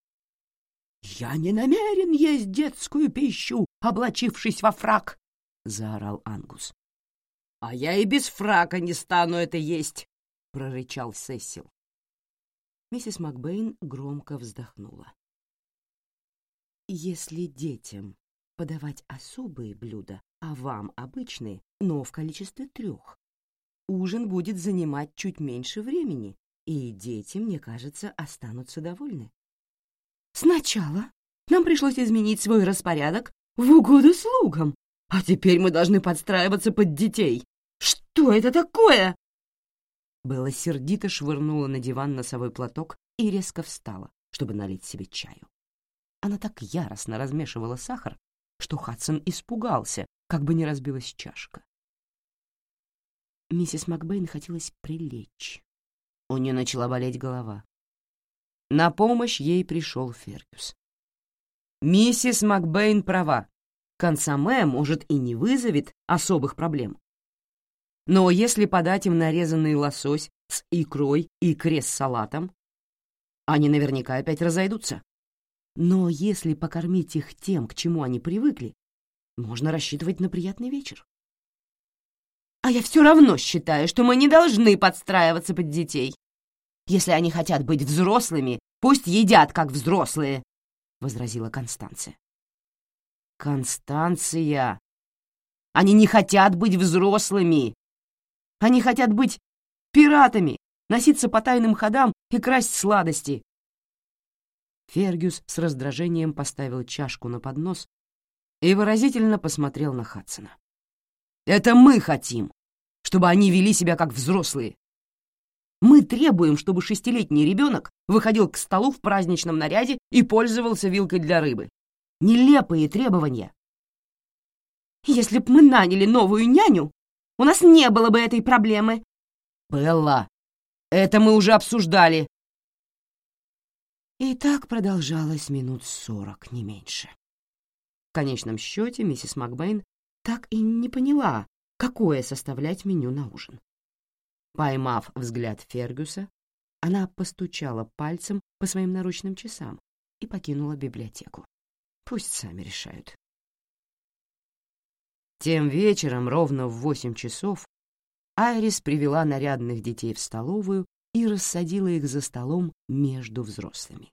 «Я не намерен есть детскую пищу, облачившись во фрак!» — заорал Ангус. «А я и без фрака не стану это есть!» — прорычал Сесил. Миссис Макбейн громко вздохнула. «Если детям подавать особые блюда, а вам обычные, но в количестве трех. Ужин будет занимать чуть меньше времени, и дети, мне кажется, останутся довольны. Сначала нам пришлось изменить свой распорядок в угоду слугам, а теперь мы должны подстраиваться под детей. Что это такое? Белла сердито швырнула на диван носовой платок и резко встала, чтобы налить себе чаю. Она так яростно размешивала сахар, что Хадсон испугался, как бы не разбилась чашка. Миссис Макбейн хотелось прилечь. У нее начала болеть голова. На помощь ей пришел Фергюс. «Миссис Макбейн права. Консоме, может, и не вызовет особых проблем. Но если подать им нарезанный лосось с икрой и икре с салатом, они наверняка опять разойдутся. Но если покормить их тем, к чему они привыкли, можно рассчитывать на приятный вечер. А я все равно считаю, что мы не должны подстраиваться под детей. Если они хотят быть взрослыми, пусть едят, как взрослые, — возразила Констанция. Констанция! Они не хотят быть взрослыми. Они хотят быть пиратами, носиться по тайным ходам и красть сладости. Фергюс с раздражением поставил чашку на поднос и выразительно посмотрел на Хадсона. «Это мы хотим, чтобы они вели себя как взрослые. Мы требуем, чтобы шестилетний ребенок выходил к столу в праздничном наряде и пользовался вилкой для рыбы. Нелепые требования. Если б мы наняли новую няню, у нас не было бы этой проблемы. Белла, это мы уже обсуждали. И так продолжалось минут сорок, не меньше. В конечном счете миссис Макбейн так и не поняла, какое составлять меню на ужин. Поймав взгляд Фергюса, она постучала пальцем по своим наручным часам и покинула библиотеку. Пусть сами решают. Тем вечером, ровно в восемь часов, Айрис привела нарядных детей в столовую и рассадила их за столом между взрослыми.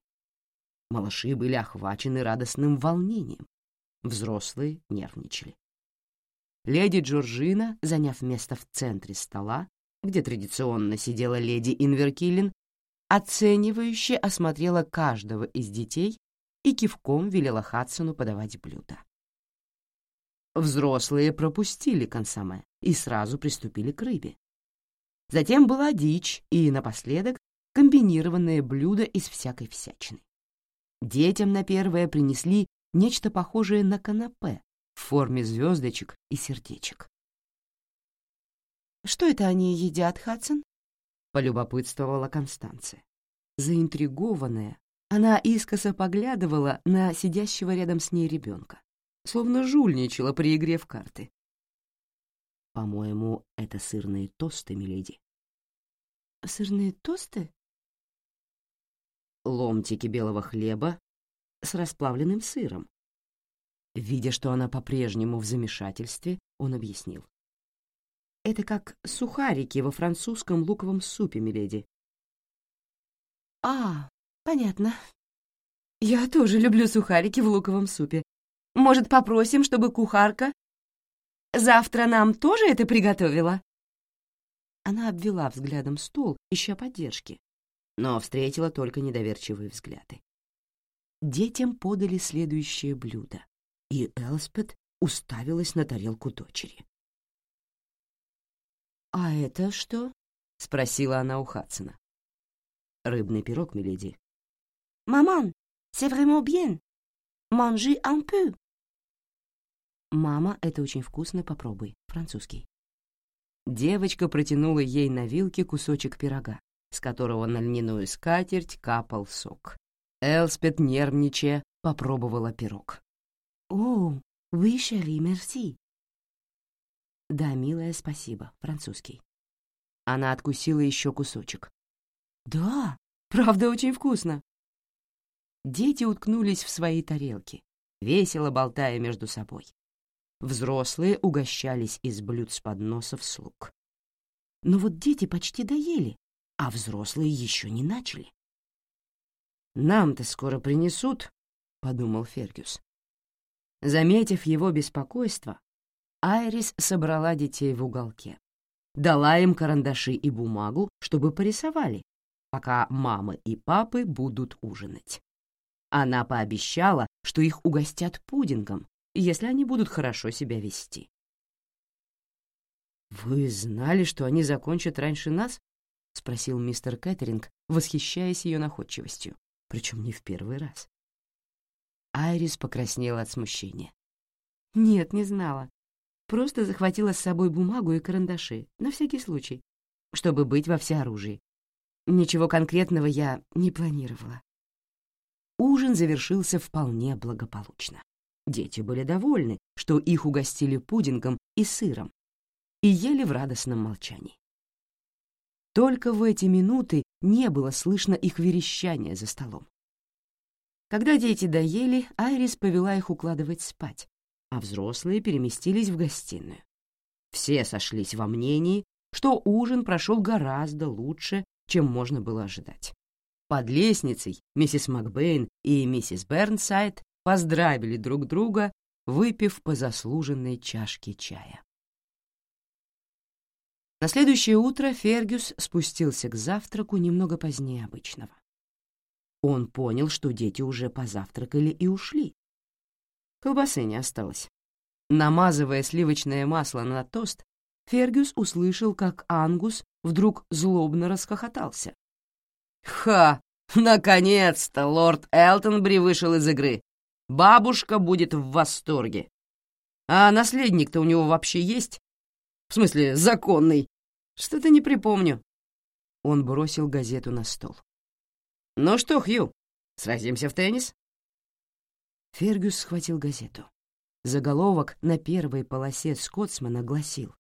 Малыши были охвачены радостным волнением, Взрослые нервничали. Леди Джорджина, заняв место в центре стола, где традиционно сидела леди Инверкиллен, оценивающе осмотрела каждого из детей и кивком велела Хадсону подавать блюдо. Взрослые пропустили консоме и сразу приступили к рыбе. Затем была дичь и, напоследок, комбинированное блюдо из всякой всячины. Детям на первое принесли нечто похожее на канапе в форме звездочек и сердечек. «Что это они едят, Хадсон?» — полюбопытствовала Констанция. Заинтригованная, она искоса поглядывала на сидящего рядом с ней ребенка, словно жульничала при игре в карты. «По-моему, это сырные тосты, миледи». «Сырные тосты?» Ломтики белого хлеба с расплавленным сыром. Видя, что она по-прежнему в замешательстве, он объяснил. Это как сухарики во французском луковом супе, миледи. А, понятно. Я тоже люблю сухарики в луковом супе. Может, попросим, чтобы кухарка завтра нам тоже это приготовила? Она обвела взглядом стол, ища поддержки, но встретила только недоверчивые взгляды. Детям подали следующее блюдо, и Элспет уставилась на тарелку дочери. «А это что?» — спросила она у Хадсона. «Рыбный пирог, миледи». «Маман, c'est vraiment bien. Mangez un peu». «Мама, это очень вкусно, попробуй, французский». Девочка протянула ей на вилке кусочек пирога, с которого на льняную скатерть капал сок. Элспет, нервничая, попробовала пирог. «О, oui, chérie, merci», «Да, милая, спасибо, французский». Она откусила еще кусочек. «Да, правда очень вкусно». Дети уткнулись в свои тарелки, весело болтая между собой. Взрослые угощались из блюд с подносов слуг. Но вот дети почти доели, а взрослые еще не начали. «Нам-то скоро принесут», — подумал Фергюс. Заметив его беспокойство, Айрис собрала детей в уголке. Дала им карандаши и бумагу, чтобы порисовали, пока мамы и папы будут ужинать. Она пообещала, что их угостят пудингом, если они будут хорошо себя вести. «Вы знали, что они закончат раньше нас?» — спросил мистер Кэтеринг, восхищаясь ее находчивостью, причем не в первый раз. Айрис покраснела от смущения. «Нет, не знала. Просто захватила с собой бумагу и карандаши, на всякий случай, чтобы быть во всеоружии. Ничего конкретного я не планировала. Ужин завершился вполне благополучно. Дети были довольны, что их угостили пудингом и сыром, и ели в радостном молчании. Только в эти минуты не было слышно их верещания за столом. Когда дети доели, Айрис повела их укладывать спать, а взрослые переместились в гостиную. Все сошлись во мнении, что ужин прошел гораздо лучше, чем можно было ожидать. Под лестницей миссис Макбейн и миссис Бернсайд поздравили друг друга, выпив по заслуженной чашке чая. На следующее утро Фергюс спустился к завтраку немного позднее обычного. Он понял, что дети уже позавтракали и ушли, Колбасы не осталось. Намазывая сливочное масло на тост, Фергюс услышал, как Ангус вдруг злобно расхохотался. «Ха! Наконец-то лорд Элтонбри вышел из игры. Бабушка будет в восторге. А наследник-то у него вообще есть? В смысле, законный? Что-то не припомню». Он бросил газету на стол. «Ну что, Хью, сразимся в теннис?» Фергюс схватил газету. Заголовок на первой полосе Скотсмана гласил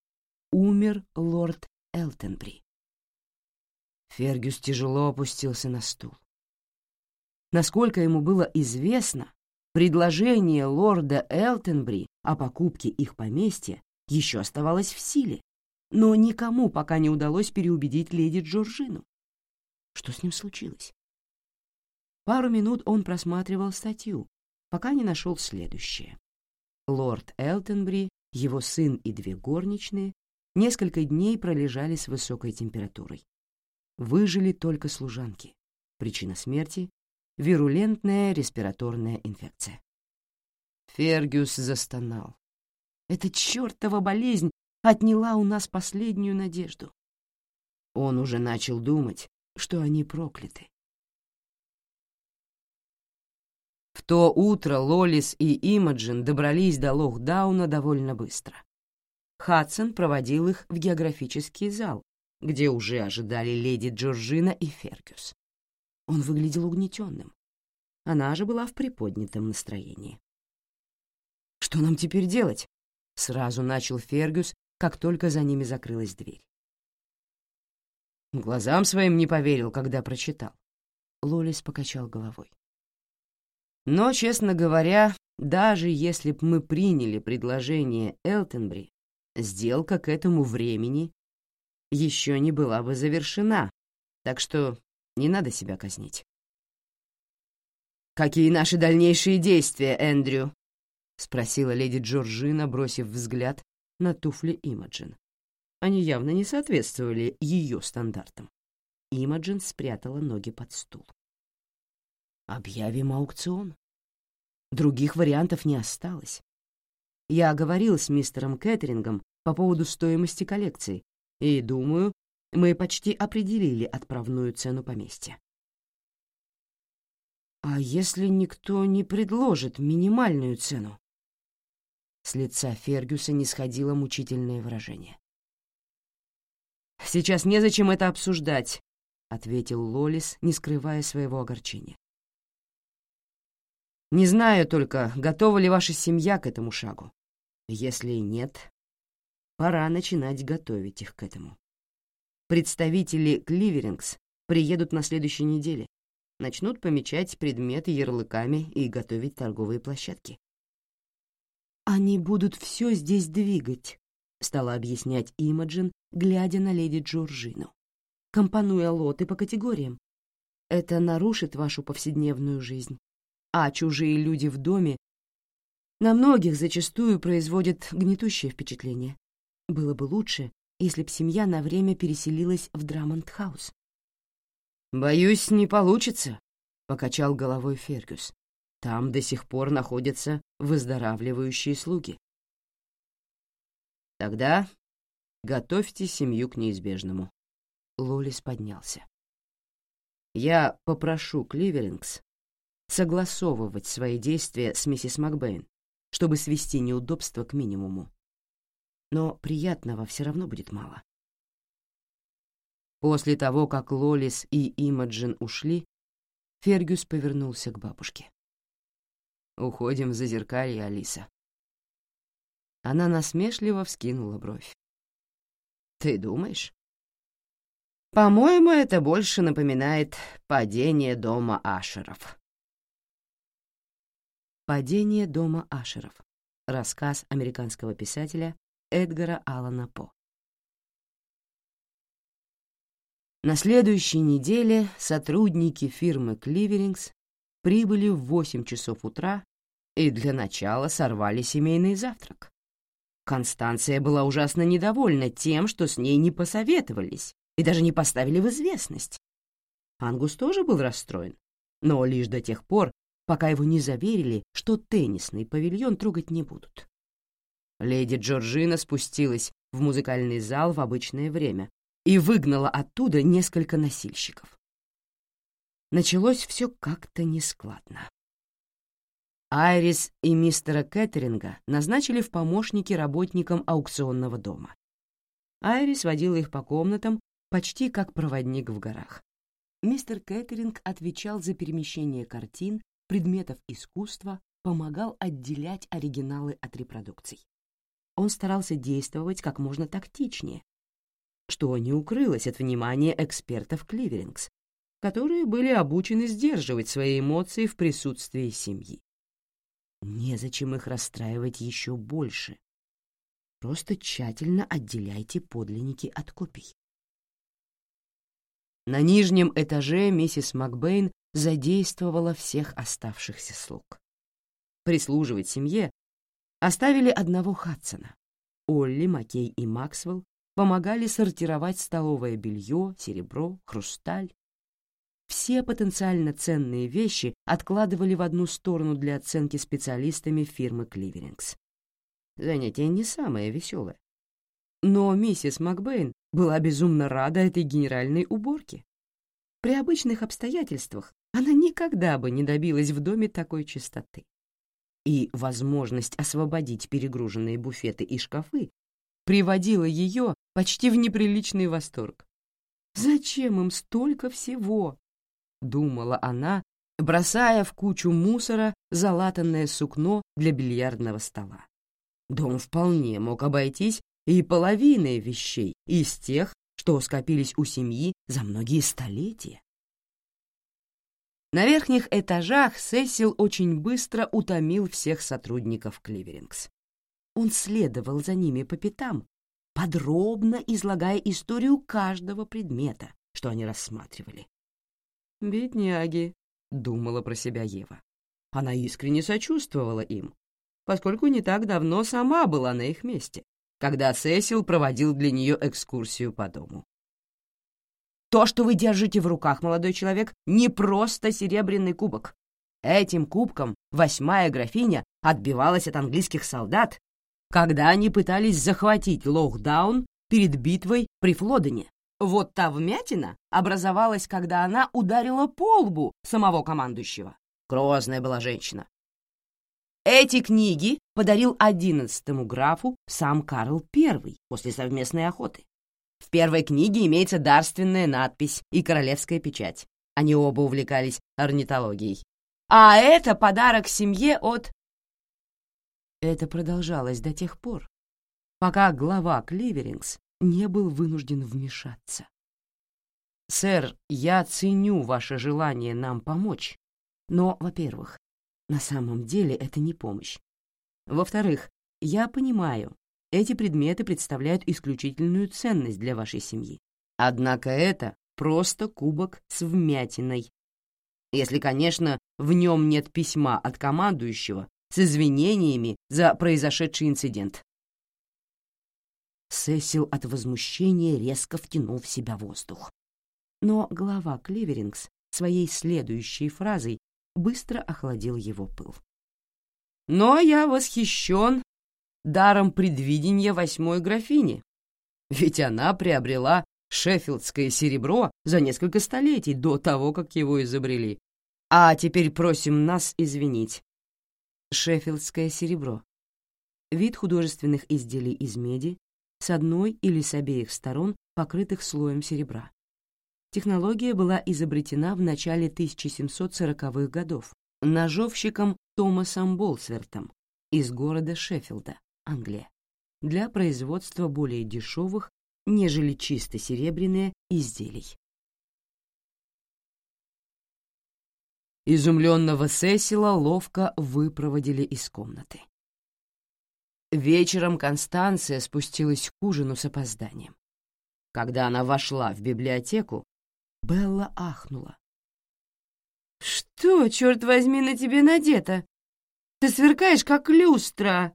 «Умер лорд Элтенбри». Фергюс тяжело опустился на стул. Насколько ему было известно, предложение лорда Элтенбри о покупке их поместья еще оставалось в силе, но никому пока не удалось переубедить леди Джорджину. Что с ним случилось? Пару минут он просматривал статью, пока не нашел следующее. Лорд Элтенбри, его сын и две горничные несколько дней пролежали с высокой температурой. Выжили только служанки, Причина смерти — вирулентная респираторная инфекция. Фергюс застонал. Эта чертова болезнь отняла у нас последнюю надежду. Он уже начал думать, что они прокляты. В то утро Лолис и Имаджин добрались до Лохдауна довольно быстро. Хадсон проводил их в географический зал, где уже ожидали леди Джорджина и Фергюс. Он выглядел угнетенным. Она же была в приподнятом настроении. «Что нам теперь делать?» — сразу начал Фергюс, как только за ними закрылась дверь. Глазам своим не поверил, когда прочитал. Лолис покачал головой. Но, честно говоря, даже если б мы приняли предложение Элтенбри, сделка к этому времени еще не была бы завершена, так что не надо себя казнить. «Какие наши дальнейшие действия, Эндрю?» — спросила леди Джорджина, бросив взгляд на туфли Имаджин. Они явно не соответствовали ее стандартам. Имаджин спрятала ноги под стул. «Объявим аукцион. Других вариантов не осталось. Я говорил с мистером Кэтерингом по поводу стоимости коллекции, и, думаю, мы почти определили отправную цену поместья. А если никто не предложит минимальную цену? С лица Фергюса не сходило мучительное выражение. «Сейчас незачем это обсуждать», — ответил Лолис, не скрывая своего огорчения. «Не знаю только, готова ли ваша семья к этому шагу. Если нет, пора начинать готовить их к этому. Представители Кливерингс приедут на следующей неделе, начнут помечать предметы ярлыками и готовить торговые площадки. «Они будут все здесь двигать», — стала объяснять Имаджин, глядя на леди Джорджину, компонуя лоты по категориям. «Это нарушит вашу повседневную жизнь, а чужие люди в доме на многих зачастую производят гнетущее впечатление. Было бы лучше, если б семья на время переселилась в Драмонт-хаус. «Боюсь, не получится», — покачал головой Фергюс. «Там до сих пор находятся выздоравливающие слуги». «Тогда готовьте семью к неизбежному». Лолис поднялся. «Я попрошу Кливерингс согласовывать свои действия с миссис Макбейн, чтобы свести неудобства к минимуму но приятного все равно будет мало. После того, как Лолис и Имаджин ушли, Фергюс повернулся к бабушке. «Уходим в зазеркалье, Алиса». Она насмешливо вскинула бровь. «Ты думаешь?» «По-моему, это больше напоминает падение дома Ашеров». «Падение дома Ашеров» — рассказ американского писателя Эдгара Аллана По. На следующей неделе сотрудники фирмы Кливерингс прибыли в 8 часов утра и для начала сорвали семейный завтрак. Констанция была ужасно недовольна тем, что с ней не посоветовались и даже не поставили в известность. Ангус тоже был расстроен, но лишь до тех пор, пока его не заверили, что теннисный павильон трогать не будут. Леди Джорджина спустилась в музыкальный зал в обычное время и выгнала оттуда несколько носильщиков. Началось все как-то нескладно. Айрис и мистера Кэтеринга назначили в помощники работникам аукционного дома. Айрис водила их по комнатам почти как проводник в горах. Мистер Кэтеринг отвечал за перемещение картин, предметов искусства, помогал отделять оригиналы от репродукций он старался действовать как можно тактичнее, что не укрылось от внимания экспертов Кливерингс, которые были обучены сдерживать свои эмоции в присутствии семьи. Незачем их расстраивать еще больше. Просто тщательно отделяйте подлинники от копий. На нижнем этаже миссис Макбейн задействовала всех оставшихся слуг. Прислуживать семье Оставили одного Хадсона. Олли, Маккей и Максвелл помогали сортировать столовое белье, серебро, хрусталь. все потенциально ценные вещи откладывали в одну сторону для оценки специалистами фирмы Кливерингс. Занятие не самое веселое. Но миссис Макбейн была безумно рада этой генеральной уборке. При обычных обстоятельствах она никогда бы не добилась в доме такой чистоты. И возможность освободить перегруженные буфеты и шкафы приводила ее почти в неприличный восторг. «Зачем им столько всего?» — думала она, бросая в кучу мусора залатанное сукно для бильярдного стола. Дом вполне мог обойтись и половиной вещей из тех, что скопились у семьи за многие столетия. На верхних этажах Сесил очень быстро утомил всех сотрудников Кливерингс. Он следовал за ними по пятам, подробно излагая историю каждого предмета, что они рассматривали. «Бедняги», — думала про себя Ева. Она искренне сочувствовала им, поскольку не так давно сама была на их месте, когда Сесил проводил для нее экскурсию по дому. То, что вы держите в руках, молодой человек, не просто серебряный кубок. Этим кубком восьмая графиня отбивалась от английских солдат, когда они пытались захватить Лохдаун перед битвой при Флодене. Вот та вмятина образовалась, когда она ударила по лбу самого командующего. Грозная была женщина. Эти книги подарил одиннадцатому графу сам Карл I после совместной охоты. В первой книге имеется дарственная надпись и королевская печать. Они оба увлекались орнитологией. А это подарок семье от... Это продолжалось до тех пор, пока глава Кливерингс не был вынужден вмешаться. «Сэр, я ценю ваше желание нам помочь, но, во-первых, на самом деле это не помощь. Во-вторых, я понимаю, эти предметы представляют исключительную ценность для вашей семьи. Однако это просто кубок с вмятиной. Если, конечно, в нем нет письма от командующего с извинениями за произошедший инцидент. Сесил от возмущения резко втянул в себя воздух. Но глава Кливерингс своей следующей фразой быстро охладил его пыл. «Но я восхищен даром предвидения восьмой графини, ведь она приобрела шеффилдское серебро за несколько столетий до того, как его изобрели. А теперь просим нас извинить. Шеффилдское серебро. Вид художественных изделий из меди, с одной или с обеих сторон, покрытых слоем серебра. Технология была изобретена в начале 1740-х годов ножовщиком Томасом Болсвертом из города Шеффилда, Англия, для производства более дешевых, нежели чисто серебряные изделий. Изумленного Сесила ловко выпроводили из комнаты. Вечером Констанция спустилась к ужину с опозданием. Когда она вошла в библиотеку, Белла ахнула. «Что, черт возьми, на тебе надето? Ты сверкаешь, как люстра!»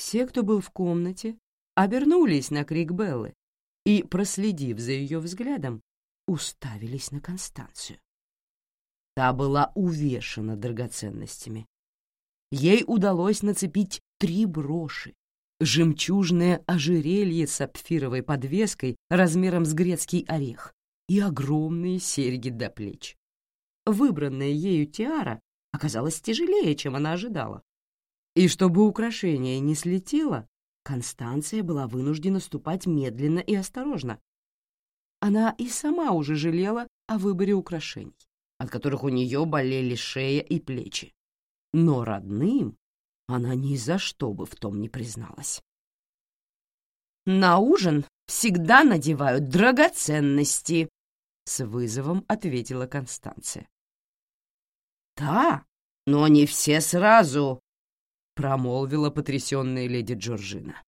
Все, кто был в комнате, обернулись на крик Беллы и, проследив за ее взглядом, уставились на Констанцию. Та была увешана драгоценностями. Ей удалось нацепить три броши, жемчужное ожерелье с сапфировой подвеской размером с грецкий орех и огромные серьги до плеч. Выбранная ею тиара оказалась тяжелее, чем она ожидала. И чтобы украшение не слетело, Констанция была вынуждена ступать медленно и осторожно. Она и сама уже жалела о выборе украшений от которых у нее болели шея и плечи. Но родным она ни за что бы в том не призналась. «На ужин всегда надевают драгоценности», — с вызовом ответила Констанция. «Да, но не все сразу», — промолвила потрясенная леди Джорджина.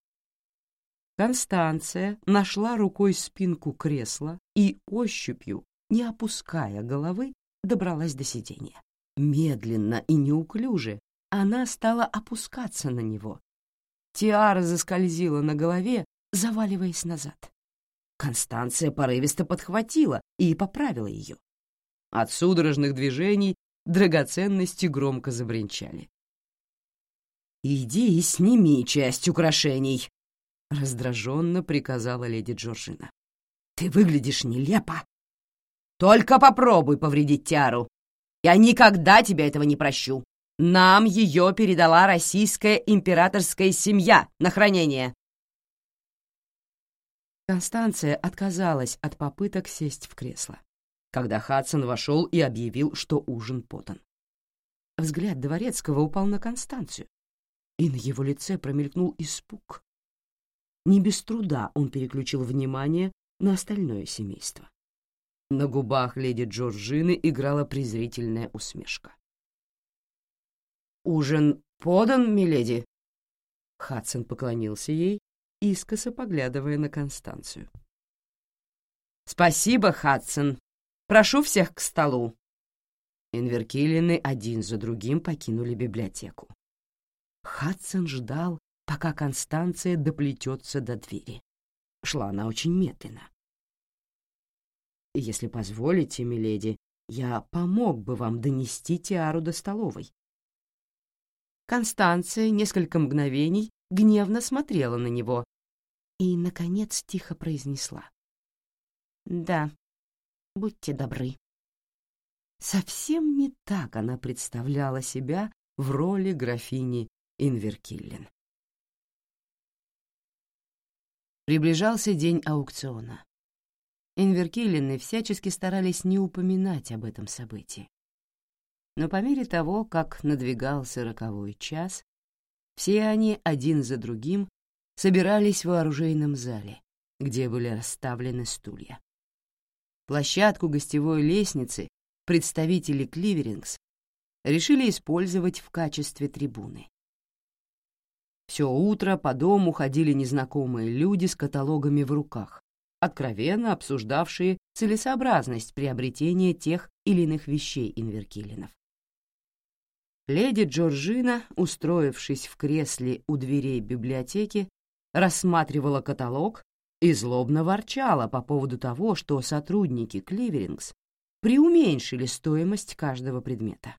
Констанция нашла рукой спинку кресла и ощупью, не опуская головы, добралась до сиденья. Медленно и неуклюже она стала опускаться на него. Тиара заскользила на голове, заваливаясь назад. Констанция порывисто подхватила и поправила ее. От судорожных движений драгоценности громко забринчали. «Иди и сними часть украшений», — раздраженно приказала леди Джорджина. «Ты выглядишь нелепо. Только попробуй повредить Тиару. Я никогда тебе этого не прощу. Нам ее передала российская императорская семья на хранение». Констанция отказалась от попыток сесть в кресло когда Хадсон вошел и объявил, что ужин подан. Взгляд Дворецкого упал на Констанцию, и на его лице промелькнул испуг. Не без труда он переключил внимание на остальное семейство. На губах леди Джорджины играла презрительная усмешка. «Ужин подан, миледи?» Хадсон поклонился ей, искоса поглядывая на Констанцию. «Спасибо, Хадсон», Прошу всех к столу». Инверкилины один за другим покинули библиотеку. Хадсон ждал, пока Констанция доплетется до двери. Шла она очень медленно. «Если позволите, миледи, я помог бы вам донести Тиару до столовой». Констанция несколько мгновений гневно смотрела на него и, наконец, тихо произнесла. «Да, Будьте добры». Совсем не так она представляла себя в роли графини Инверкиллен. Приближался день аукциона. Инверкиллины всячески старались не упоминать об этом событии. Но по мере того, как надвигался роковой час, все они один за другим собирались в оружейном зале, где были расставлены стулья. Площадку гостевой лестницы представители Кливерингс решили использовать в качестве трибуны. Все утро по дому ходили незнакомые люди с каталогами в руках, откровенно обсуждавшие целесообразность приобретения тех или иных вещей инверкилинов. Леди Джорджина, устроившись в кресле у дверей библиотеки, рассматривала каталог и злобно ворчала по поводу того, что сотрудники Кливерингс преуменьшили стоимость каждого предмета.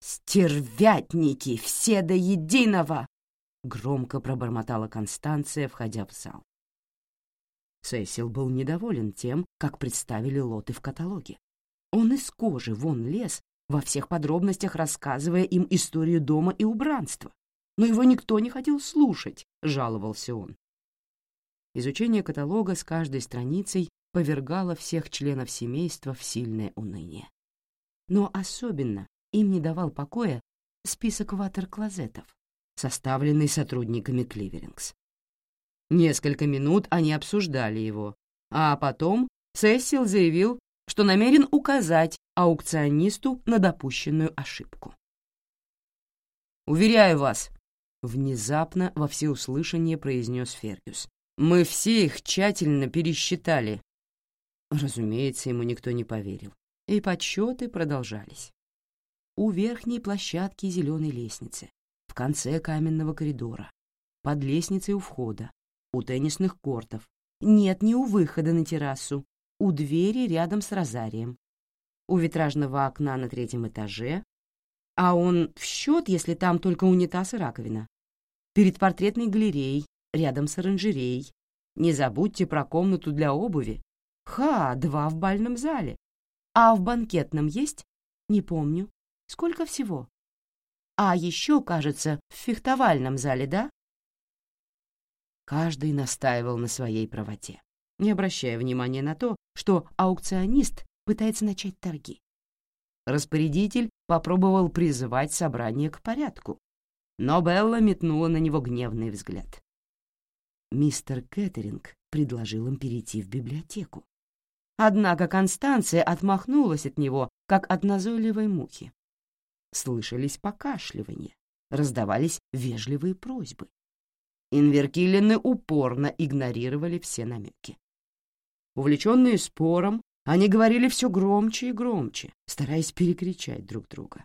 «Стервятники! Все до единого!» — громко пробормотала Констанция, входя в зал. Сесил был недоволен тем, как представили лоты в каталоге. Он из кожи вон лез, во всех подробностях рассказывая им историю дома и убранства. Но его никто не хотел слушать, жаловался он. Изучение каталога с каждой страницей повергало всех членов семейства в сильное уныние. Но особенно им не давал покоя список ватер-клозетов, составленный сотрудниками Кливерингс. Несколько минут они обсуждали его, а потом Сесил заявил, что намерен указать аукционисту на допущенную ошибку. «Уверяю вас», — внезапно во всеуслышание произнес Фергюс, мы все их тщательно пересчитали. Разумеется, ему никто не поверил. И подсчеты продолжались. У верхней площадки зеленой лестницы, конце каменного коридора, под лестницей у входа, у теннисных кортов, нет ни у выхода на террасу, у двери рядом с розарием, у витражного окна на третьем этаже, а он в счет, если там только унитаз и раковина, перед портретной галереей, рядом с оранжереей. Не забудьте про комнату для обуви. Ха, два в бальном зале. А в банкетном есть? Не помню. Сколько всего? А еще, кажется, в фехтовальном зале, да? Каждый настаивал на своей правоте, не обращая внимания на то, что аукционист пытается начать торги. Распорядитель попробовал призывать собрание к порядку, но Белла метнула на него гневный взгляд мистер Кэтеринг предложил им перейти в библиотеку. Однако Констанция отмахнулась от него, как от назойливой мухи. Слышались покашливания, раздавались вежливые просьбы. Инверкиллины упорно игнорировали все намеки. Увлеченные спором, они говорили все громче и громче, стараясь перекричать друг друга.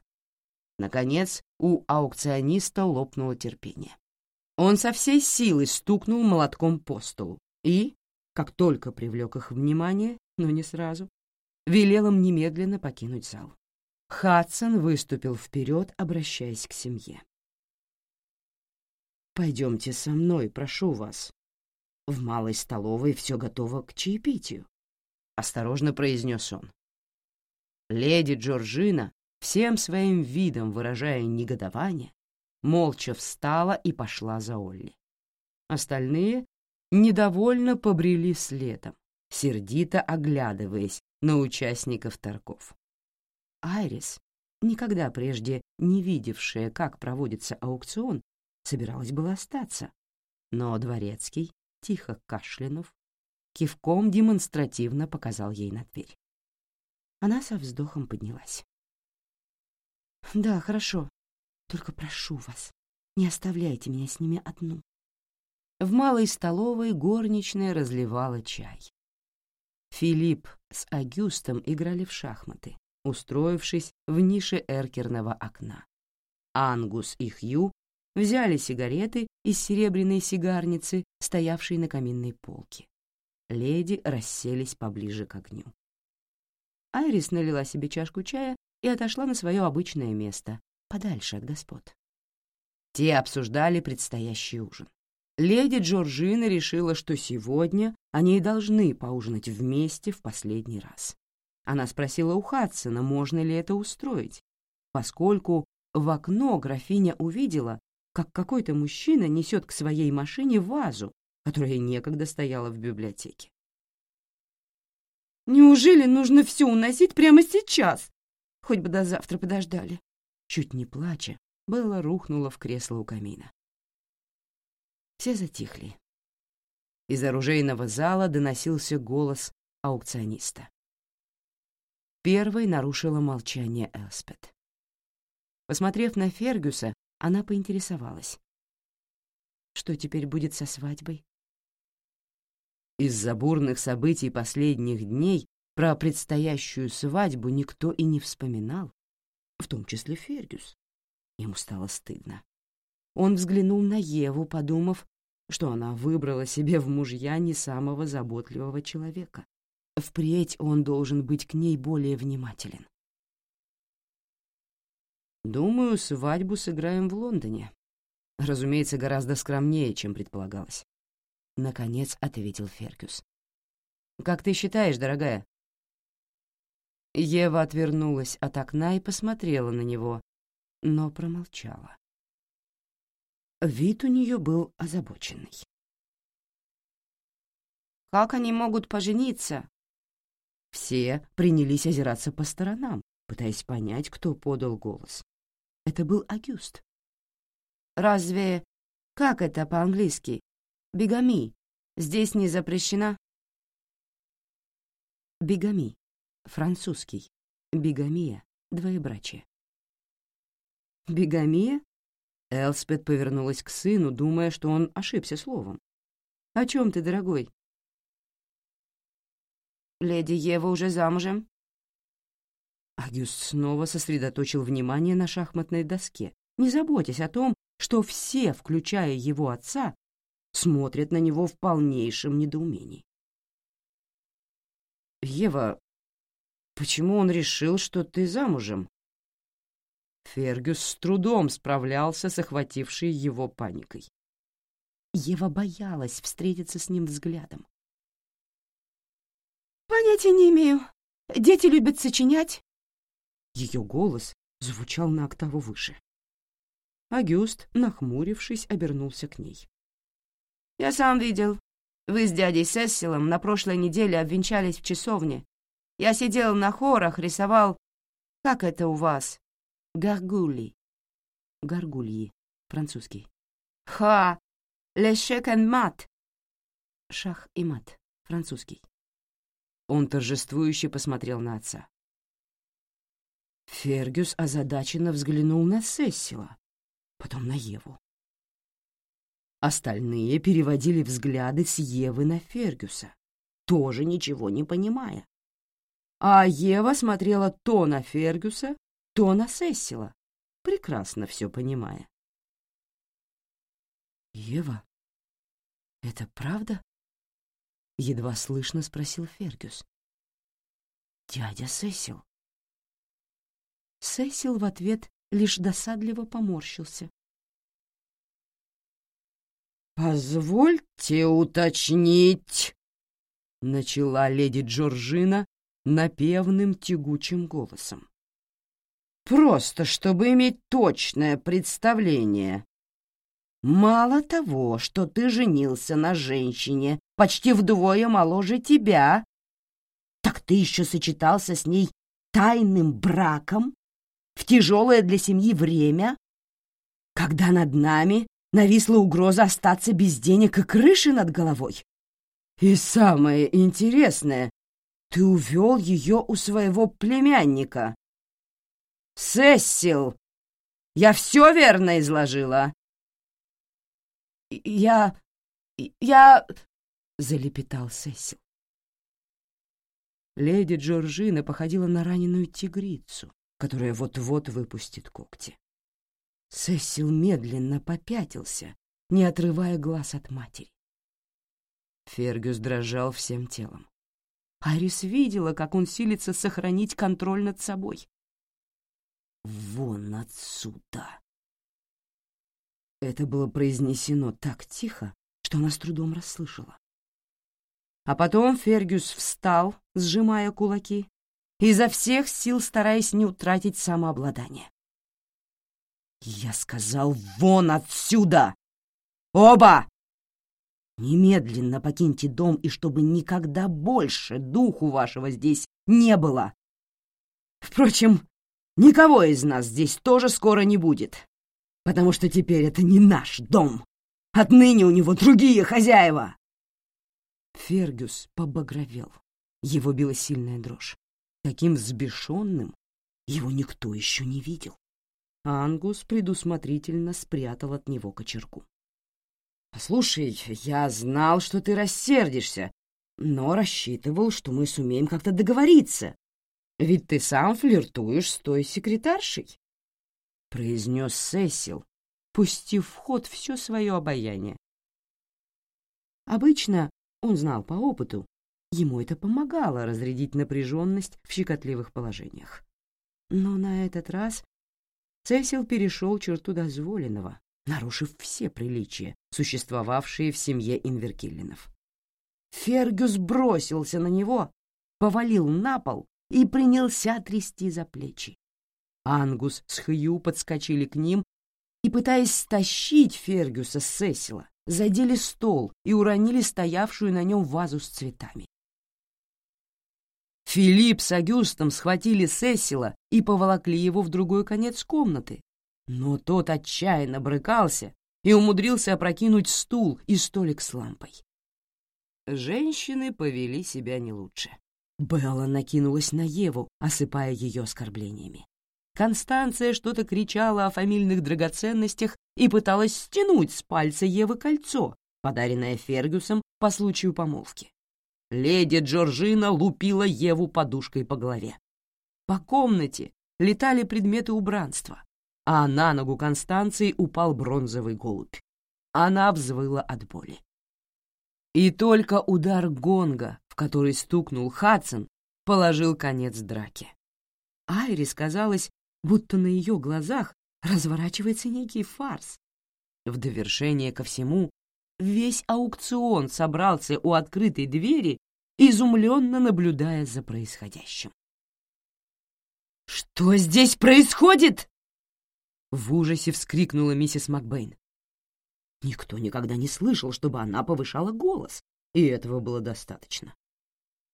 Наконец, у аукциониста лопнуло терпение. Он со всей силы стукнул молотком по столу и, как только привлек их внимание, но не сразу, велел им немедленно покинуть зал. Хадсон выступил вперед, обращаясь к семье. «Пойдемте со мной, прошу вас. В малой столовой все готово к чаепитию», — осторожно произнес он. Леди Джорджина, всем своим видом выражая негодование, молча встала и пошла за Олли. Остальные недовольно побрели следом, сердито оглядываясь на участников торгов. Айрис, никогда прежде не видевшая, как проводится аукцион, собиралась была остаться, но Дворецкий, тихо кашлянув, кивком демонстративно показал ей на дверь. Она со вздохом поднялась. «Да, хорошо. Только прошу вас, не оставляйте меня с ними одну. В малой столовой горничная разливала чай. Филипп с Агюстом играли в шахматы, устроившись в нише эркерного окна. Ангус и Хью взяли сигареты из серебряной сигарницы, стоявшей на каминной полке. Леди расселись поближе к огню. Айрис налила себе чашку чая и отошла на свое обычное место, подальше от господ. Те обсуждали предстоящий ужин леди Джорджина решила, что сегодня они и должны поужинать вместе в последний раз. Она спросила у Хадсона, можно ли это устроить, поскольку в окно графиня увидела, как какой-то мужчина несет к своей машине вазу, которая некогда стояла в библиотеке. «Неужели нужно все уносить прямо сейчас? Хоть бы до завтра подождали». Чуть не плача, Белла рухнула в кресло у камина. Все затихли. Из оружейного зала доносился голос аукциониста. Первой нарушила молчание Элспет. Посмотрев на Фергюса, она поинтересовалась. Что теперь будет со свадьбой? Из-за бурных событий последних дней про предстоящую свадьбу никто и не вспоминал, в том числе Фергюс. Ему стало стыдно. Он взглянул на Еву, подумав, что она выбрала себе в мужья не самого заботливого человека. Впредь он должен быть к ней более внимателен. «Думаю, свадьбу сыграем в Лондоне. Разумеется, гораздо скромнее, чем предполагалось». Наконец ответил Феркюс. «Как ты считаешь, дорогая?» Ева отвернулась от окна и посмотрела на него, но промолчала. Вид у нее был озабоченный. «Как они могут пожениться?» Все принялись озираться по сторонам, пытаясь понять, кто подал голос. Это был Агюст. «Разве... Как это по-английски? Бигами. Здесь не запрещена?» Бигами. Французский. Бигамия. Двоебрачие. «Бигамия?» Элспет повернулась к сыну, думая, что он ошибся словом. «О чем ты, дорогой?» «Леди Ева уже замужем?» Агюст снова сосредоточил внимание на шахматной доске, не заботясь о том, что все, включая его отца, смотрят на него в полнейшем недоумении. «Ева, почему он решил, что ты замужем?» Фергюс с трудом справлялся с охватившей его паникой. Ева боялась встретиться с ним взглядом. «Понятия не имею. Дети любят сочинять». Ее голос звучал на октаву выше. Агюст, нахмурившись, обернулся к ней. «Я сам видел. Вы с дядей Сессилом на прошлой неделе обвенчались в часовне. Я сидел на хорах, рисовал... Как это у вас? Гаргули. Гаргульи. Французский. Ха! Лешек and мат. Шах и мат. Французский. Он торжествующе посмотрел на отца. Фергюс озадаченно взглянул на Сессила, потом на Еву. Остальные переводили взгляды с Евы на Фергюса, тоже ничего не понимая. А Ева смотрела то на Фергюса, то на Сесила, прекрасно все понимая. «Ева, это правда?» Едва слышно спросил Фергюс. «Дядя Сесил». Сесил в ответ лишь досадливо поморщился. «Позвольте уточнить», — начала леди Джорджина напевным тягучим голосом. «Просто чтобы иметь точное представление. Мало того, что ты женился на женщине почти вдвое моложе тебя, так ты еще сочетался с ней тайным браком в тяжелое для семьи время, когда над нами нависла угроза остаться без денег и крыши над головой. И самое интересное, ты увел ее у своего племянника. Сессил, я все верно изложила? Я... я... — залепетал Сессил. Леди Джорджина походила на раненую тигрицу, которая вот-вот выпустит когти. Сесил медленно попятился, не отрывая глаз от матери. Фергюс дрожал всем телом. Арис видела, как он силится сохранить контроль над собой. «Вон отсюда!» Это было произнесено так тихо, что она с трудом расслышала. А потом Фергюс встал, сжимая кулаки, изо всех сил стараясь не утратить самообладание. «Я сказал, вон отсюда! Оба! Немедленно покиньте дом, и чтобы никогда больше духу вашего здесь не было. Впрочем, никого из нас здесь тоже скоро не будет, потому что теперь это не наш дом. Отныне у него другие хозяева!» Фергюс побагровел. Его била сильная дрожь. Таким взбешенным его никто еще не видел. Ангус предусмотрительно спрятал от него кочергу. «Послушай, я знал, что ты рассердишься, но рассчитывал, что мы сумеем как-то договориться. Ведь ты сам флиртуешь с той секретаршей», — произнес Сесил, пустив в ход все свое обаяние. Обычно, он знал по опыту, ему это помогало разрядить напряженность в щекотливых положениях. Но на этот раз Цесил перешел черту дозволенного, нарушив все приличия, существовавшие в семье Инверкиллинов. Фергюс бросился на него, повалил на пол и принялся трясти за плечи. Ангус с Хью подскочили к ним и, пытаясь стащить Фергюса с Сесила, задели стол и уронили стоявшую на нем вазу с цветами. Филипп с Агюстом схватили Сесила и поволокли его в другой конец комнаты. Но тот отчаянно брыкался и умудрился опрокинуть стул и столик с лампой. Женщины повели себя не лучше. Белла накинулась на Еву, осыпая ее оскорблениями. Констанция что-то кричала о фамильных драгоценностях и пыталась стянуть с пальца Евы кольцо, подаренное Фергюсом по случаю помолвки. Леди Джорджина лупила Еву подушкой по голове. По комнате летали предметы убранства, а на ногу Констанции упал бронзовый голубь. Она взвыла от боли. И только удар гонга, в который стукнул Хадсон, положил конец драке. Айрис казалось, будто на ее глазах разворачивается некий фарс. В довершение ко всему Весь аукцион собрался у открытой двери, изумленно наблюдая за происходящим. «Что здесь происходит?» В ужасе вскрикнула миссис Макбейн. Никто никогда не слышал, чтобы она повышала голос, и этого было достаточно.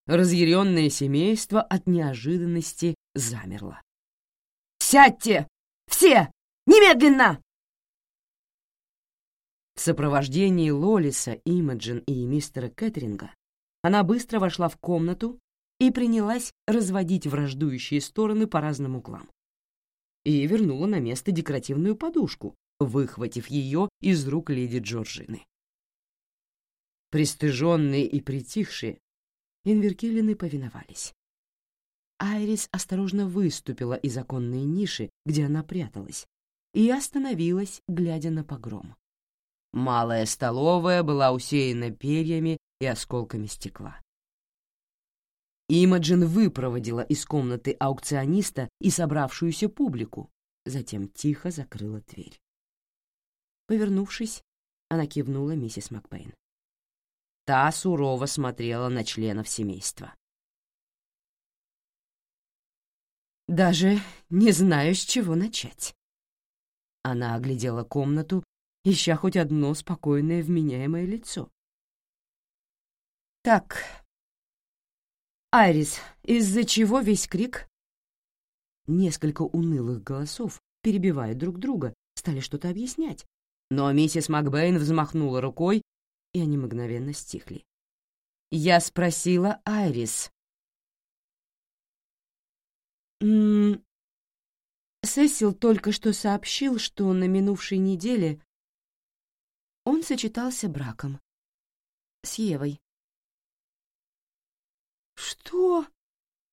Разъяренное семейство от неожиданности замерло. «Сядьте! Все! Немедленно!» В сопровождении Лолиса, Имаджин и мистера Кэтринга она быстро вошла в комнату и принялась разводить враждующие стороны по разным углам. И вернула на место декоративную подушку, выхватив ее из рук леди Джорджины. Пристыженные и притихшие, инверкилины повиновались. Айрис осторожно выступила из оконной ниши, где она пряталась, и остановилась, глядя на погром. Малая столовая была усеяна перьями и осколками стекла. Имаджин выпроводила из комнаты аукциониста и собравшуюся публику, затем тихо закрыла дверь. Повернувшись, она кивнула миссис Макбейн. Та сурово смотрела на членов семейства. «Даже не знаю, с чего начать». Она оглядела комнату, ища хоть одно спокойное вменяемое лицо. «Так, Айрис, из-за чего весь крик?» Несколько унылых голосов, перебивая друг друга, стали что-то объяснять, но миссис Макбейн взмахнула рукой, и они мгновенно стихли. Я спросила Айрис. «М -м Сесил только что сообщил, что на минувшей неделе он сочетался браком с Евой. «Что?»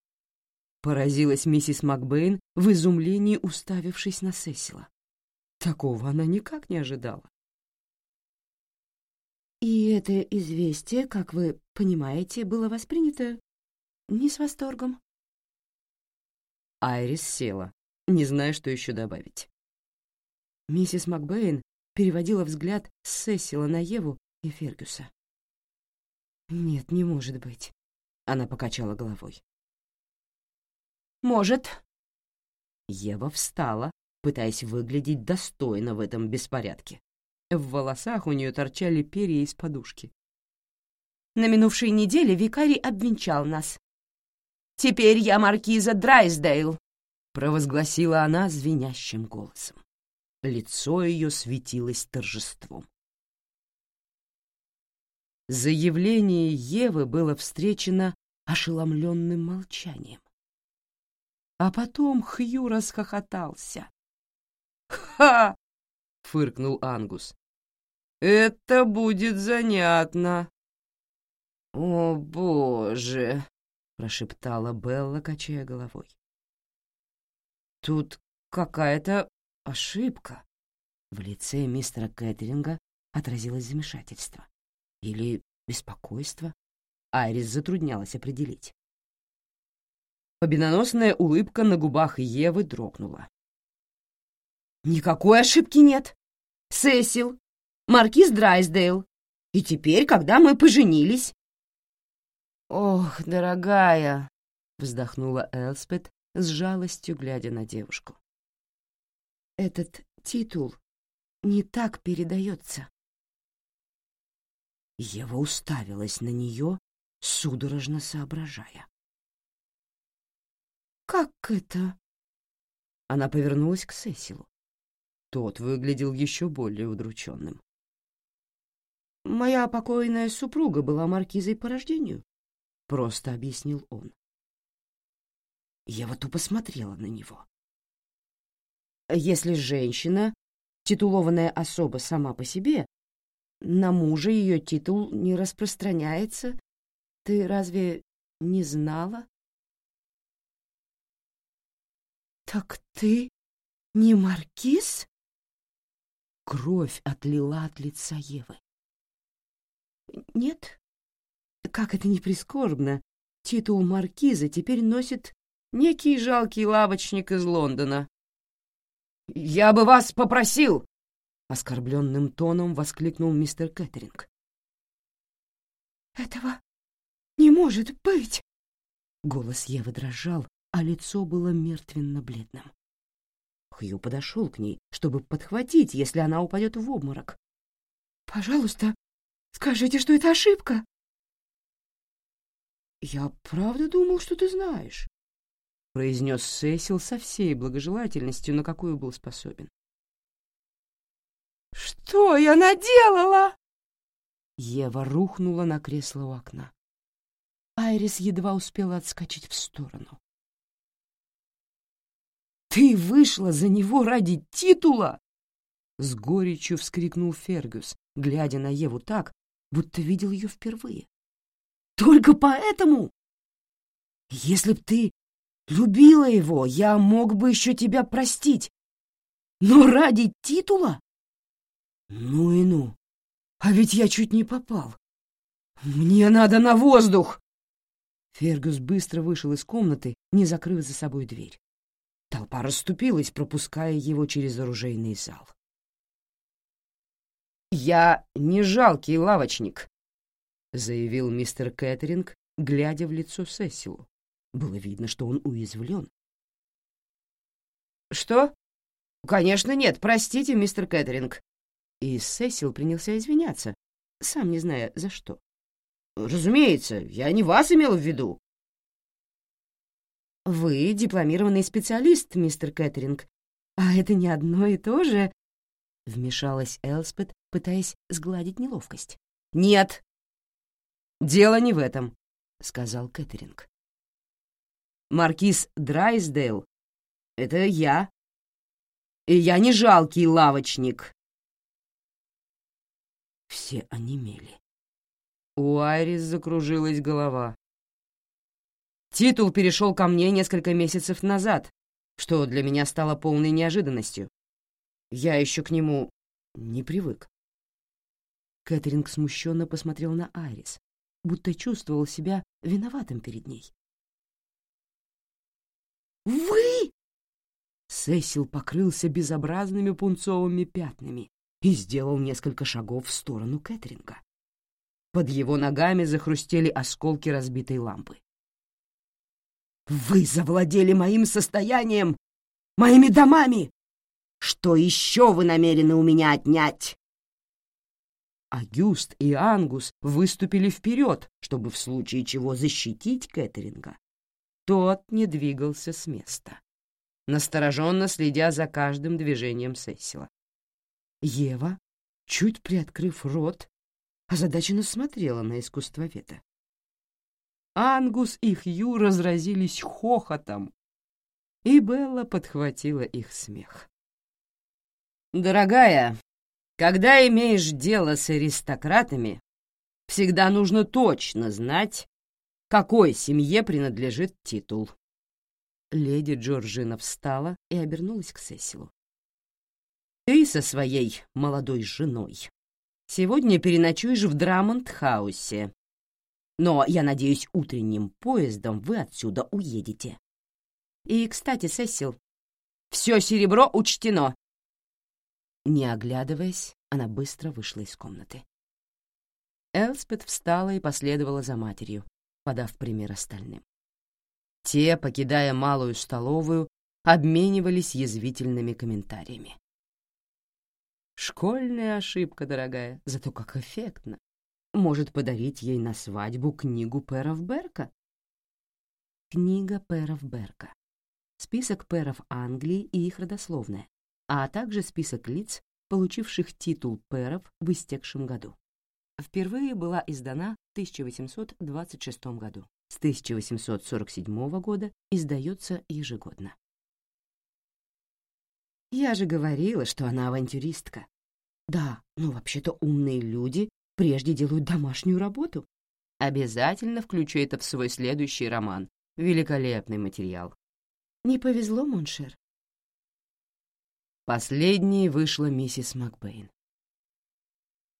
— поразилась миссис Макбейн в изумлении, уставившись на Сесила. Такого она никак не ожидала. И это известие, как вы понимаете, было воспринято не с восторгом. Айрис села, не зная, что еще добавить. Миссис Макбейн переводила взгляд с Сесила на Еву и Фергюса. «Нет, не может быть», — она покачала головой. «Может». Ева встала, пытаясь выглядеть достойно в этом беспорядке. В волосах у нее торчали перья из подушки. На минувшей неделе викарий обвенчал нас. «Теперь я маркиза Драйсдейл», — провозгласила она звенящим голосом. Лицо ее светилось торжеством. Заявление Евы было встречено ошеломленным молчанием. А потом Хью расхохотался. «Ха!» — фыркнул Ангус. «Это будет занятно». «О, боже!» — прошептала Белла, качая головой. «Тут какая-то ошибка». В лице мистера Кэтеринга отразилось замешательство. Или беспокойство. Айрис затруднялась определить. Победоносная улыбка на губах Евы дрогнула. Никакой ошибки нет. Сесил, маркиз Драйсдейл. И теперь, когда мы поженились... Ох, дорогая, вздохнула Элспет с жалостью, глядя на девушку. Этот титул не так передается. Ева уставилась на нее, судорожно соображая. «Как это?» Она повернулась к Сесилу. Тот выглядел еще более удрученным. «Моя покойная супруга была маркизой по рождению», — просто объяснил он. Вот тупо смотрела на него. Если женщина, титулованная особа сама по себе, на мужа ее титул не распространяется, ты разве не знала? «Так ты не маркиз?» Кровь отлила от лица Евы. Нет, как это ни прискорбно, титул маркиза теперь носит некий жалкий лавочник из Лондона. «Я бы вас попросил!» — оскорбленным тоном воскликнул мистер Кэтеринг. «Этого не может быть!» Голос Евы дрожал, а лицо было мертвенно-бледным. Хью подошел к ней, чтобы подхватить, если она упадет в обморок. «Пожалуйста, скажите, что это ошибка!» «Я правда думал, что ты знаешь», — произнес Сесил со всей благожелательностью, на какую был способен. «Что я наделала?» Ева рухнула на кресло у окна. Айрис едва успела отскочить в сторону. «Ты вышла за него ради титула?» С горечью вскрикнул Фергюс, глядя на Еву так, будто видел ее впервые. «Только поэтому? Если б ты любила его, я мог бы еще тебя простить. Но ради титула? Ну и ну!» А ведь я чуть не попал. Мне надо на воздух!» Фергюс быстро вышел из комнаты, не закрыв за собой дверь. Толпа расступилась, пропуская его через оружейный зал. «Я не жалкий лавочник», — заявил мистер Кэтеринг, глядя в лицо Сесилу. Было видно, что он уязвлен. «Что? Конечно, нет. Простите, мистер Кэтеринг». И Сесил принялся извиняться, сам не зная за что. «Разумеется, я не вас имел в виду». «Вы дипломированный специалист, мистер Кэтеринг. А это не одно и то же?» Вмешалась Элспет, пытаясь сгладить неловкость. «Нет, дело не в этом», — сказал Кэтеринг. «Маркиз Драйсдейл — это я. И я не жалкий лавочник». Все онемели. У Айрис закружилась голова. Титул перешел ко мне несколько месяцев назад, что для меня стало полной неожиданностью. Я еще к нему не привык. Кэтринг смущенно посмотрел на Айрис, будто чувствовал себя виноватым перед ней. «Вы?» Сесил покрылся безобразными пунцовыми пятнами и сделал несколько шагов в сторону Кэтринга. Под его ногами захрустели осколки разбитой лампы. «Вы завладели моим состоянием, моими домами! Что еще вы намерены у меня отнять?» Агюст и Ангус выступили вперед, чтобы в случае чего защитить Кэтеринга. Тот не двигался с места, настороженно следя за каждым движением Сесила. Ева, чуть приоткрыв рот, озадаченно смотрела на искусствоведа. Ангус и Хью разразились хохотом, и Белла подхватила их смех. «Дорогая, когда имеешь дело с аристократами, всегда нужно точно знать, какой семье принадлежит титул». Леди Джорджина встала и обернулась к Сесилу. «Ты со своей молодой женой Сегодня переночуешь в Драмонт-хаусе. Но, я надеюсь, утренним поездом вы отсюда уедете. И, кстати, Сесил, все серебро учтено. Не оглядываясь, она быстро вышла из комнаты. Элспет встала и последовала за матерью, подав пример остальным. Те, покидая малую столовую, обменивались язвительными комментариями. Школьная ошибка, дорогая, зато как эффектно. Может подарить ей на свадьбу книгу Пэров Берка? Книга Пэров Берка. Список пэров Англии и их родословная, а также список лиц, получивших титул пэров в истекшем году. Впервые была издана в 1826 году. С 1847 года издается ежегодно. Я же говорила, что она авантюристка. Да, но вообще-то умные люди прежде делают домашнюю работу. Обязательно включу это в свой следующий роман. Великолепный материал. Не повезло, Моншер? Последней вышла миссис Макбейн.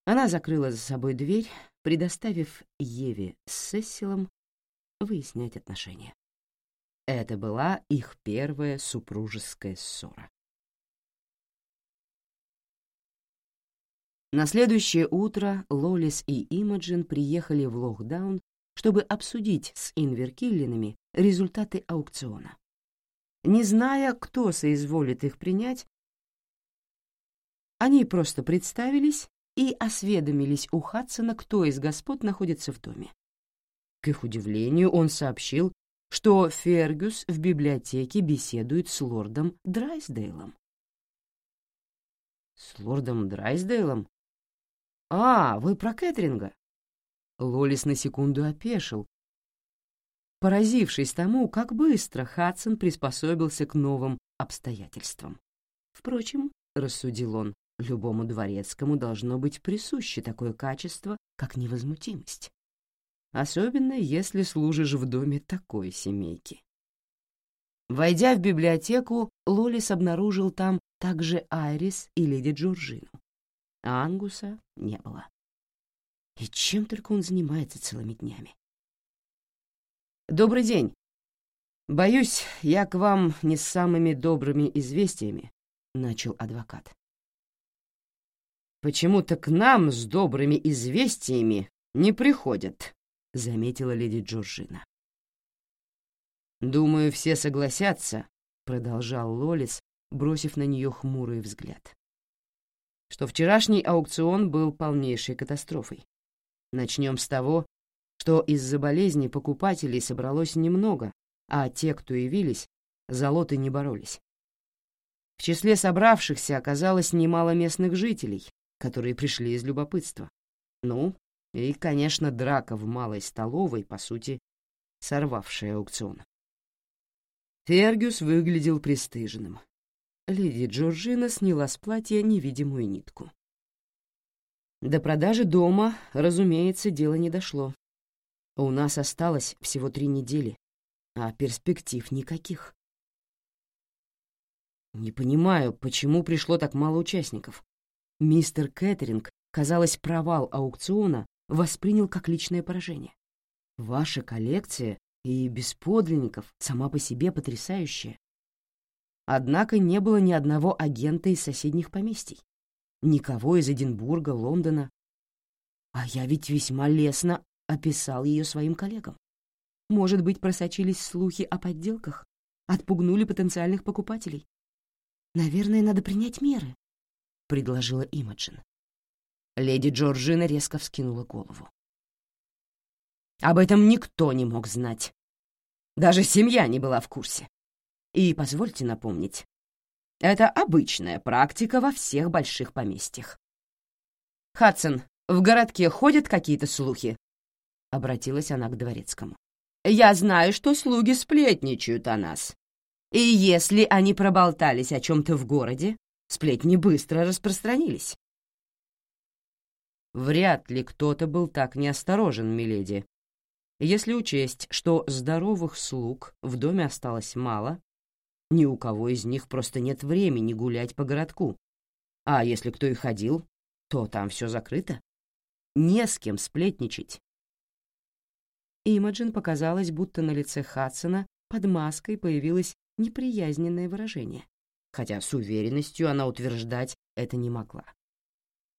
Она закрыла за собой дверь, предоставив Еве с Сесилом выяснять отношения. Это была их первая супружеская ссора. На следующее утро Лолис и Имаджин приехали в Лохдаун, чтобы обсудить с Инверкиллинами результаты аукциона. Не зная, кто соизволит их принять, они просто представились и осведомились у Хадсона, кто из господ находится в доме. К их удивлению, он сообщил, что Фергюс в библиотеке беседует с лордом Драйсдейлом. «С лордом Драйсдейлом?» «А, вы про Кэтринга?» Лолис на секунду опешил, поразившись тому, как быстро Хадсон приспособился к новым обстоятельствам. Впрочем, рассудил он, любому дворецкому должно быть присуще такое качество, как невозмутимость. Особенно, если служишь в доме такой семейки. Войдя в библиотеку, Лолис обнаружил там также Айрис и леди Джорджину. А Ангуса не было. И чем только он занимается целыми днями. «Добрый день. Боюсь, я к вам не с самыми добрыми известиями», — начал адвокат. «Почему-то к нам с добрыми известиями не приходят», — заметила леди Джорджина. «Думаю, все согласятся», — продолжал Лолис, бросив на нее хмурый взгляд, «что вчерашний аукцион был полнейшей катастрофой. Начнем с того, что из-за болезни покупателей собралось немного, а те, кто явились, за лоты не боролись. В числе собравшихся оказалось немало местных жителей, которые пришли из любопытства. Ну, и, конечно, драка в малой столовой, по сути, сорвавшая аукцион. Фергюс выглядел пристыженным. Леди Джорджина сняла с платья невидимую нитку. До продажи дома, разумеется, дело не дошло. У нас осталось всего три недели, а перспектив никаких. Не понимаю, почему пришло так мало участников. Мистер Кэтеринг, казалось, провал аукциона воспринял как личное поражение. Ваша коллекция и без подлинников сама по себе потрясающая. Однако не было ни одного агента из соседних поместий. Никого из Эдинбурга, Лондона. А я ведь весьма лестно описал ее своим коллегам. Может быть, просочились слухи о подделках? Отпугнули потенциальных покупателей? Наверное, надо принять меры, — предложила Имаджин. Леди Джорджина резко вскинула голову. Об этом никто не мог знать. Даже семья не была в курсе. И позвольте напомнить, это обычная практика во всех больших поместьях. «Хадсон, в городке ходят какие-то слухи?» — обратилась она к дворецкому. «Я знаю, что слуги сплетничают о нас. И если они проболтались о чем-то в городе, сплетни быстро распространились. Вряд ли кто-то был так неосторожен, миледи. Если учесть, что здоровых слуг в доме осталось мало, ни у кого из них просто нет времени гулять по городку. А если кто и ходил, то там все закрыто. Не с кем сплетничать. Имаджин показалось, будто на лице Хадсона под маской появилось неприязненное выражение, хотя с уверенностью она утверждать это не могла.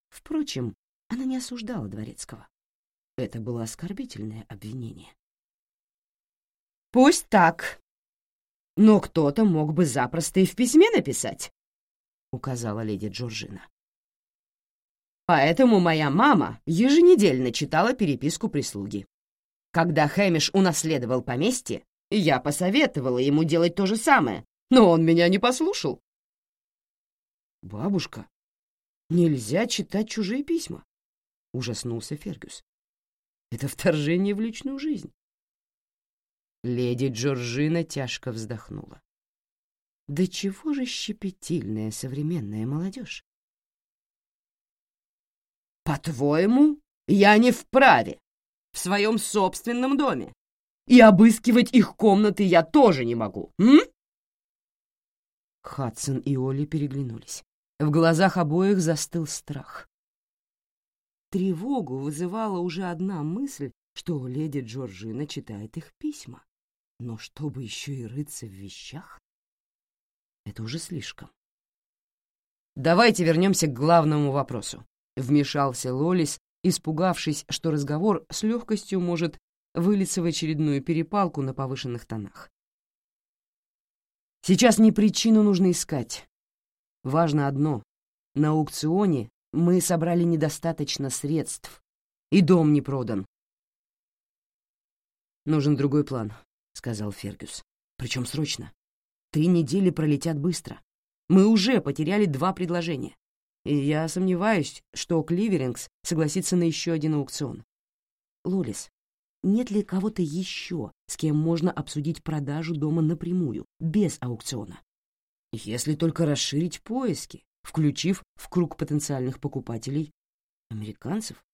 Впрочем, она не осуждала Дворецкого. Это было оскорбительное обвинение. «Пусть так. Но кто-то мог бы запросто и в письме написать», — указала леди Джорджина. «Поэтому моя мама еженедельно читала переписку прислуги. Когда Хэмиш унаследовал поместье, я посоветовала ему делать то же самое, но он меня не послушал». «Бабушка, нельзя читать чужие письма», ужаснулся Фергюс. «Это вторжение в личную жизнь». Леди Джорджина тяжко вздохнула. «Да чего же щепетильная современная молодежь?» «По-твоему, я не вправе в своем собственном доме, и обыскивать их комнаты я тоже не могу, м?» Хадсон и Оли переглянулись. В глазах обоих застыл страх. Тревогу вызывала уже одна мысль, что леди Джорджина читает их письма. Но чтобы еще и рыться в вещах, это уже слишком. «Давайте вернемся к главному вопросу», — вмешался Лолис, испугавшись, что разговор с легкостью может вылиться в очередную перепалку на повышенных тонах. Сейчас не причину нужно искать. Важно одно — на аукционе мы собрали недостаточно средств, и дом не продан. «Нужен другой план», — сказал Фергюс. «Причем срочно. Три недели пролетят быстро. Мы уже потеряли два предложения. И я сомневаюсь, что Кливерингс согласится на еще один аукцион. Лолис, нет ли кого-то еще, с кем можно обсудить продажу дома напрямую, без аукциона? Если только расширить поиски, включив в круг потенциальных покупателей американцев.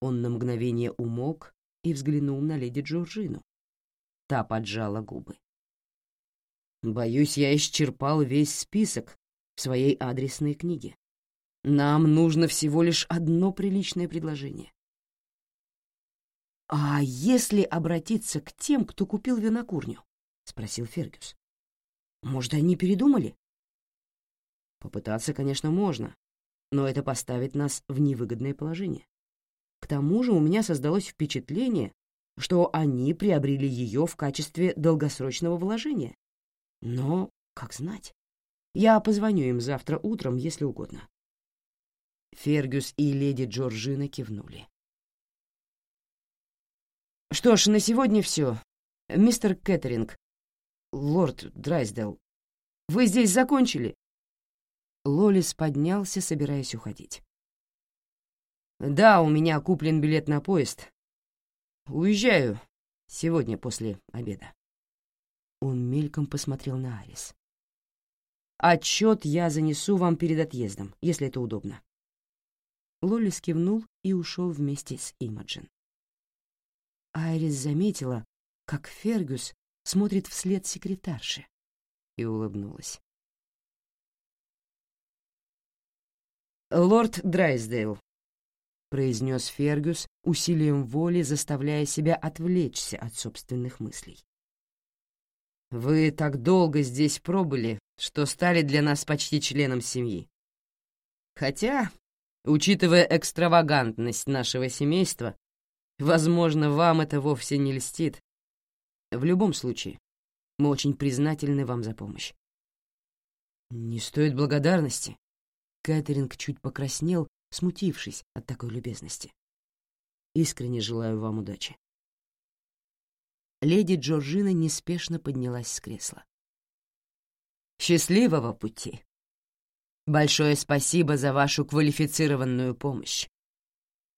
Он на мгновение умолк и взглянул на леди Джорджину. Та поджала губы. «Боюсь, я исчерпал весь список в своей адресной книге. Нам нужно всего лишь одно приличное предложение. «А если обратиться к тем, кто купил винокурню?» — спросил Фергюс. «Может, они передумали?» «Попытаться, конечно, можно, но это поставит нас в невыгодное положение. К тому же у меня создалось впечатление, что они приобрели ее в качестве долгосрочного вложения. Но, как знать, я позвоню им завтра утром, если угодно. Фергюс и леди Джорджина кивнули. «Что ж, на сегодня все. Мистер Кэтеринг, лорд Драйсдел, вы здесь закончили?» Лолис поднялся, собираясь уходить. «Да, у меня куплен билет на поезд. Уезжаю сегодня после обеда». Он мельком посмотрел на Арис. «Отчет я занесу вам перед отъездом, если это удобно». Лолис кивнул и ушел вместе с Имаджин. Айрис заметила, как Фергюс смотрит вслед секретарше, и улыбнулась. «Лорд Драйсдейл», — произнес Фергюс, усилием воли заставляя себя отвлечься от собственных мыслей. «Вы так долго здесь пробыли, что стали для нас почти членом семьи. Хотя Учитывая экстравагантность нашего семейства, возможно, вам это вовсе не льстит. В любом случае, мы очень признательны вам за помощь. Не стоит благодарности. Кэтеринг чуть покраснел, смутившись от такой любезности. Искренне желаю вам удачи. Леди Джорджина неспешно поднялась с кресла. «Счастливого пути!» Большое спасибо за вашу квалифицированную помощь.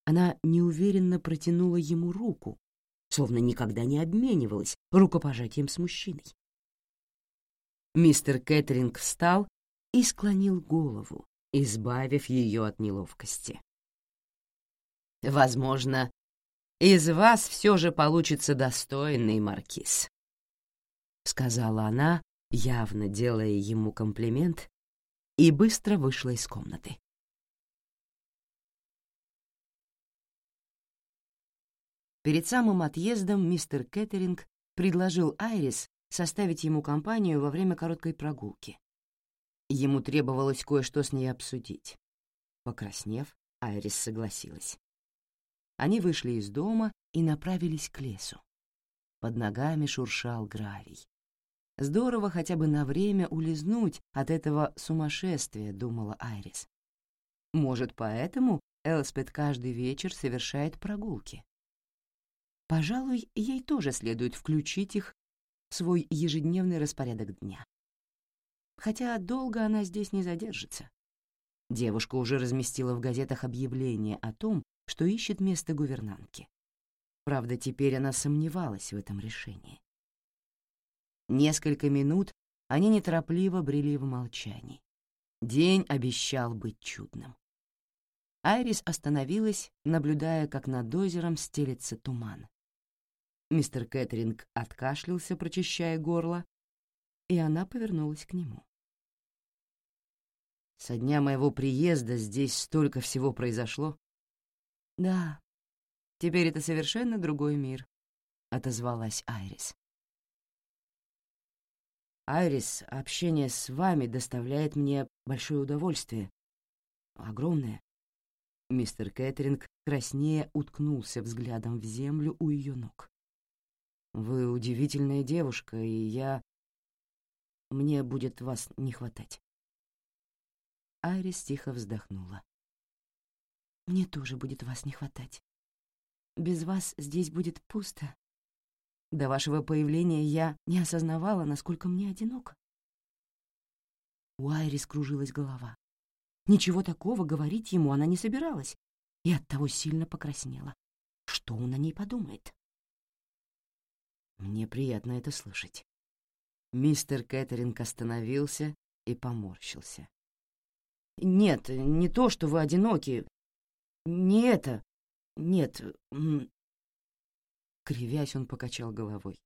Она неуверенно протянула ему руку, словно никогда не обменивалась рукопожатием с мужчиной. Мистер Кэтринг встал и склонил голову, избавив ее от неловкости. «Возможно, из вас все же получится достойный маркиз», — сказала она, явно делая ему комплимент и быстро вышла из комнаты. Перед самым отъездом мистер Кеттеринг предложил Айрис составить ему компанию во время короткой прогулки. Ему требовалось кое-что с ней обсудить. Покраснев, Айрис согласилась. Они вышли из дома и направились к лесу. Под ногами шуршал гравий. Здорово хотя бы на время улизнуть от этого сумасшествия, думала Айрис. Может, поэтому Элспет каждый вечер совершает прогулки. Пожалуй, ей тоже следует включить их в свой ежедневный распорядок дня. Хотя долго она здесь не задержится. Девушка уже разместила в газетах объявление о том, что ищет место гувернантки. Правда, теперь она сомневалась в этом решении. Несколько минут они неторопливо брели в молчании. День обещал быть чудным. Айрис остановилась, наблюдая, как над озером стелется туман. Мистер Кэтринг откашлялся, прочищая горло, и она повернулась к нему. «Со дня моего приезда здесь столько всего произошло». «Да, теперь это совершенно другой мир», — отозвалась Айрис. Айрис, общение с вами доставляет мне большое удовольствие. Огромное. Мистер Кэтринг краснее уткнулся взглядом в землю у ее ног. Вы удивительная девушка, и я... Мне будет вас не хватать. Айрис тихо вздохнула. Мне тоже будет вас не хватать. Без вас здесь будет пусто, до вашего появления я не осознавала, насколько мне одиноко. У Айрис кружилась голова. Ничего такого говорить ему она не собиралась, и оттого сильно покраснела. Что он о ней подумает? Мне приятно это слышать. Мистер Кэтеринг остановился и поморщился. «Нет, не то, что вы одиноки. Не это. Нет, Кривясь, он покачал головой.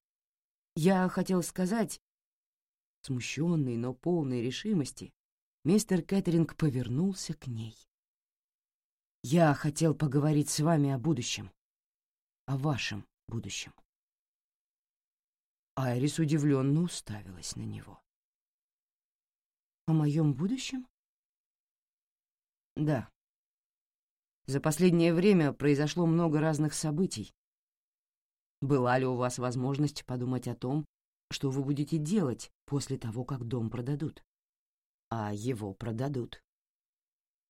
«Я хотел сказать...» Смущенный, но полной решимости, мистер Кэтеринг повернулся к ней. «Я хотел поговорить с вами о будущем. о вашем будущем. Айрис удивленно уставилась на него. «О моем будущем?» «Да. За последнее время произошло много разных событий. Была ли у вас возможность подумать о том, что вы будете делать после того, как дом продадут? А его продадут».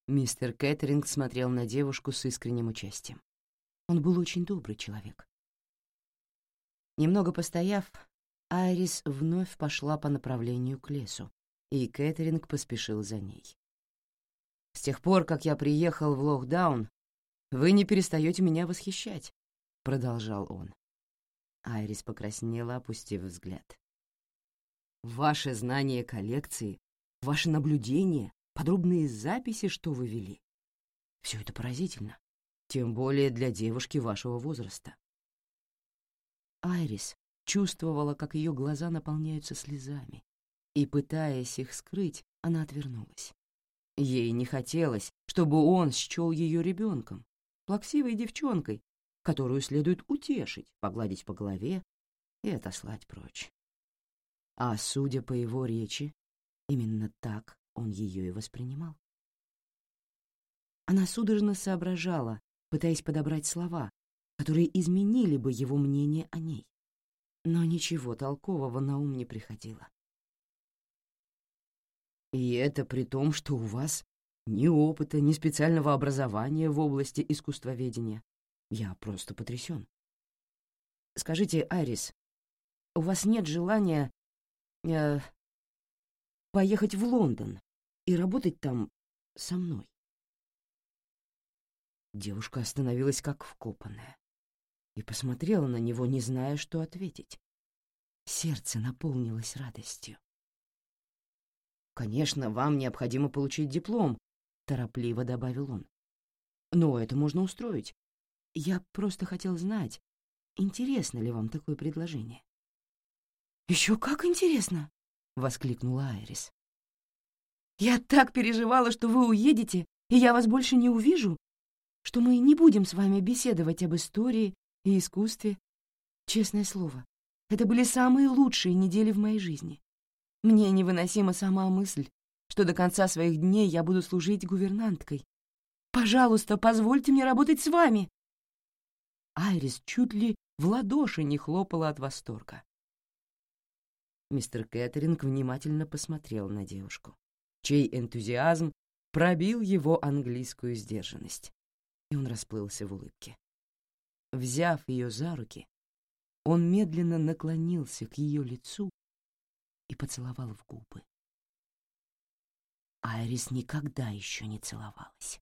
Мистер Кэтеринг смотрел на девушку с искренним участием. Он был очень добрый человек. Немного постояв, Айрис вновь пошла по направлению к лесу, и Кэтеринг поспешил за ней. «С тех пор, как я приехал в Лохдаун, вы не перестаете меня восхищать», — продолжал он. Айрис покраснела, опустив взгляд. «Ваше знание коллекции, ваше наблюдение, подробные записи, что вы вели — все это поразительно, тем более для девушки вашего возраста. Айрис чувствовала, как ее глаза наполняются слезами, и, пытаясь их скрыть, она отвернулась. Ей не хотелось, чтобы он счел ее ребенком, плаксивой девчонкой, которую следует утешить, погладить по голове и отослать прочь. А судя по его речи, именно так он ее и воспринимал. Она судорожно соображала, пытаясь подобрать слова, которые изменили бы его мнение о ней. Но ничего толкового на ум не приходило. И это при том, что у вас ни опыта, ни специального образования в области искусствоведения. Я просто потрясен. Скажите, Айрис, у вас нет желания э, поехать в Лондон и работать там со мной? Девушка остановилась как вкопанная и посмотрела на него, не зная, что ответить. Сердце наполнилось радостью. «Конечно, вам необходимо получить диплом», — торопливо добавил он. «Но это можно устроить. Я просто хотел знать, интересно ли вам такое предложение». «Еще как интересно!» — воскликнула Айрис. «Я так переживала, что вы уедете, и я вас больше не увижу, что мы не будем с вами беседовать об истории и искусстве. Честное слово, это были самые лучшие недели в моей жизни. Мне невыносима сама мысль, что до конца своих дней я буду служить гувернанткой. Пожалуйста, позвольте мне работать с вами!» Айрис чуть ли в ладоши не хлопала от восторга. Мистер Кэтеринг внимательно посмотрел на девушку, чей энтузиазм пробил его английскую сдержанность, и он расплылся в улыбке. Взяв ее за руки, он медленно наклонился к ее лицу и поцеловал в губы. Айрис никогда еще не целовалась.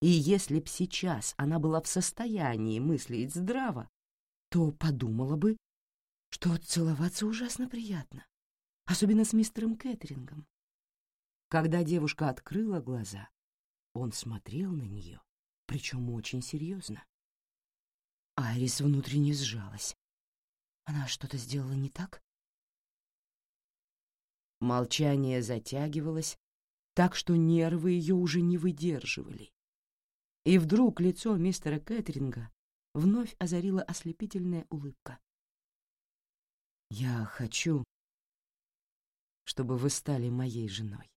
И если б сейчас она была в состоянии мыслить здраво, то подумала бы, что целоваться ужасно приятно, особенно с мистером Кэтерингом. Когда девушка открыла глаза, он смотрел на нее, причем очень серьезно. Айрис внутренне сжалась. Она что-то сделала не так? Молчание затягивалось, так что нервы ее уже не выдерживали. И вдруг лицо мистера Кэтринга вновь озарила ослепительная улыбка. «Я хочу, чтобы вы стали моей женой».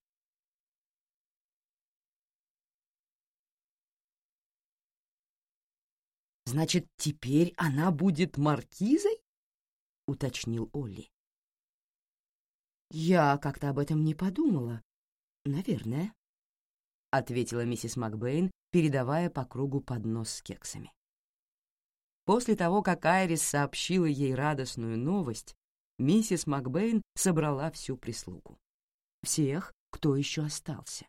«Значит, теперь она будет маркизой?» — уточнил Олли. «Я как-то об этом не подумала. Наверное», — ответила миссис Макбейн, передавая по кругу поднос с кексами. После того, как Айрис сообщила ей радостную новость, миссис Макбейн собрала всю прислугу. Всех, кто еще остался.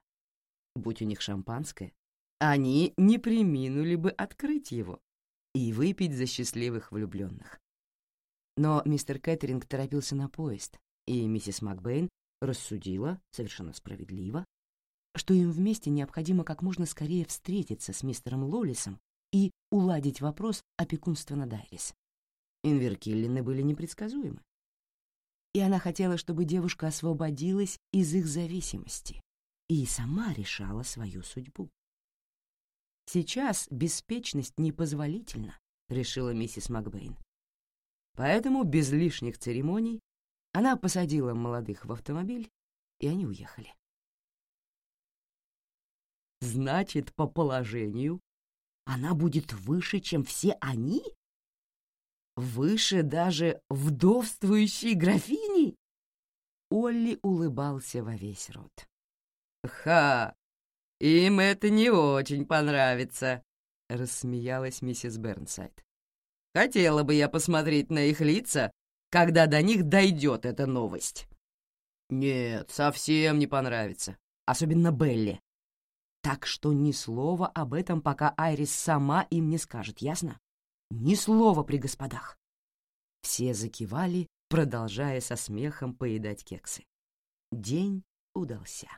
Будь у них шампанское, они не приминули бы открыть его и выпить за счастливых влюбленных. Но мистер Кэтеринг торопился на поезд, и миссис Макбейн рассудила, совершенно справедливо, что им вместе необходимо как можно скорее встретиться с мистером Лолисом и уладить вопрос опекунства над Айрис. Инверкиллины были непредсказуемы. И она хотела, чтобы девушка освободилась из их зависимости и сама решала свою судьбу. Сейчас беспечность непозволительна, — решила миссис Макбейн. Поэтому без лишних церемоний она посадила молодых в автомобиль, и они уехали. Значит, по положению она будет выше, чем все они? Выше даже вдовствующей графини? Олли улыбался во весь рот. «Ха! Им это не очень понравится», — рассмеялась миссис Бернсайд. «Хотела бы я посмотреть на их лица, когда до них дойдет эта новость». «Нет, совсем не понравится. Особенно Белли. Так что ни слова об этом, пока Айрис сама им не скажет, ясно? Ни слова при господах». Все закивали, продолжая со смехом поедать кексы. День удался.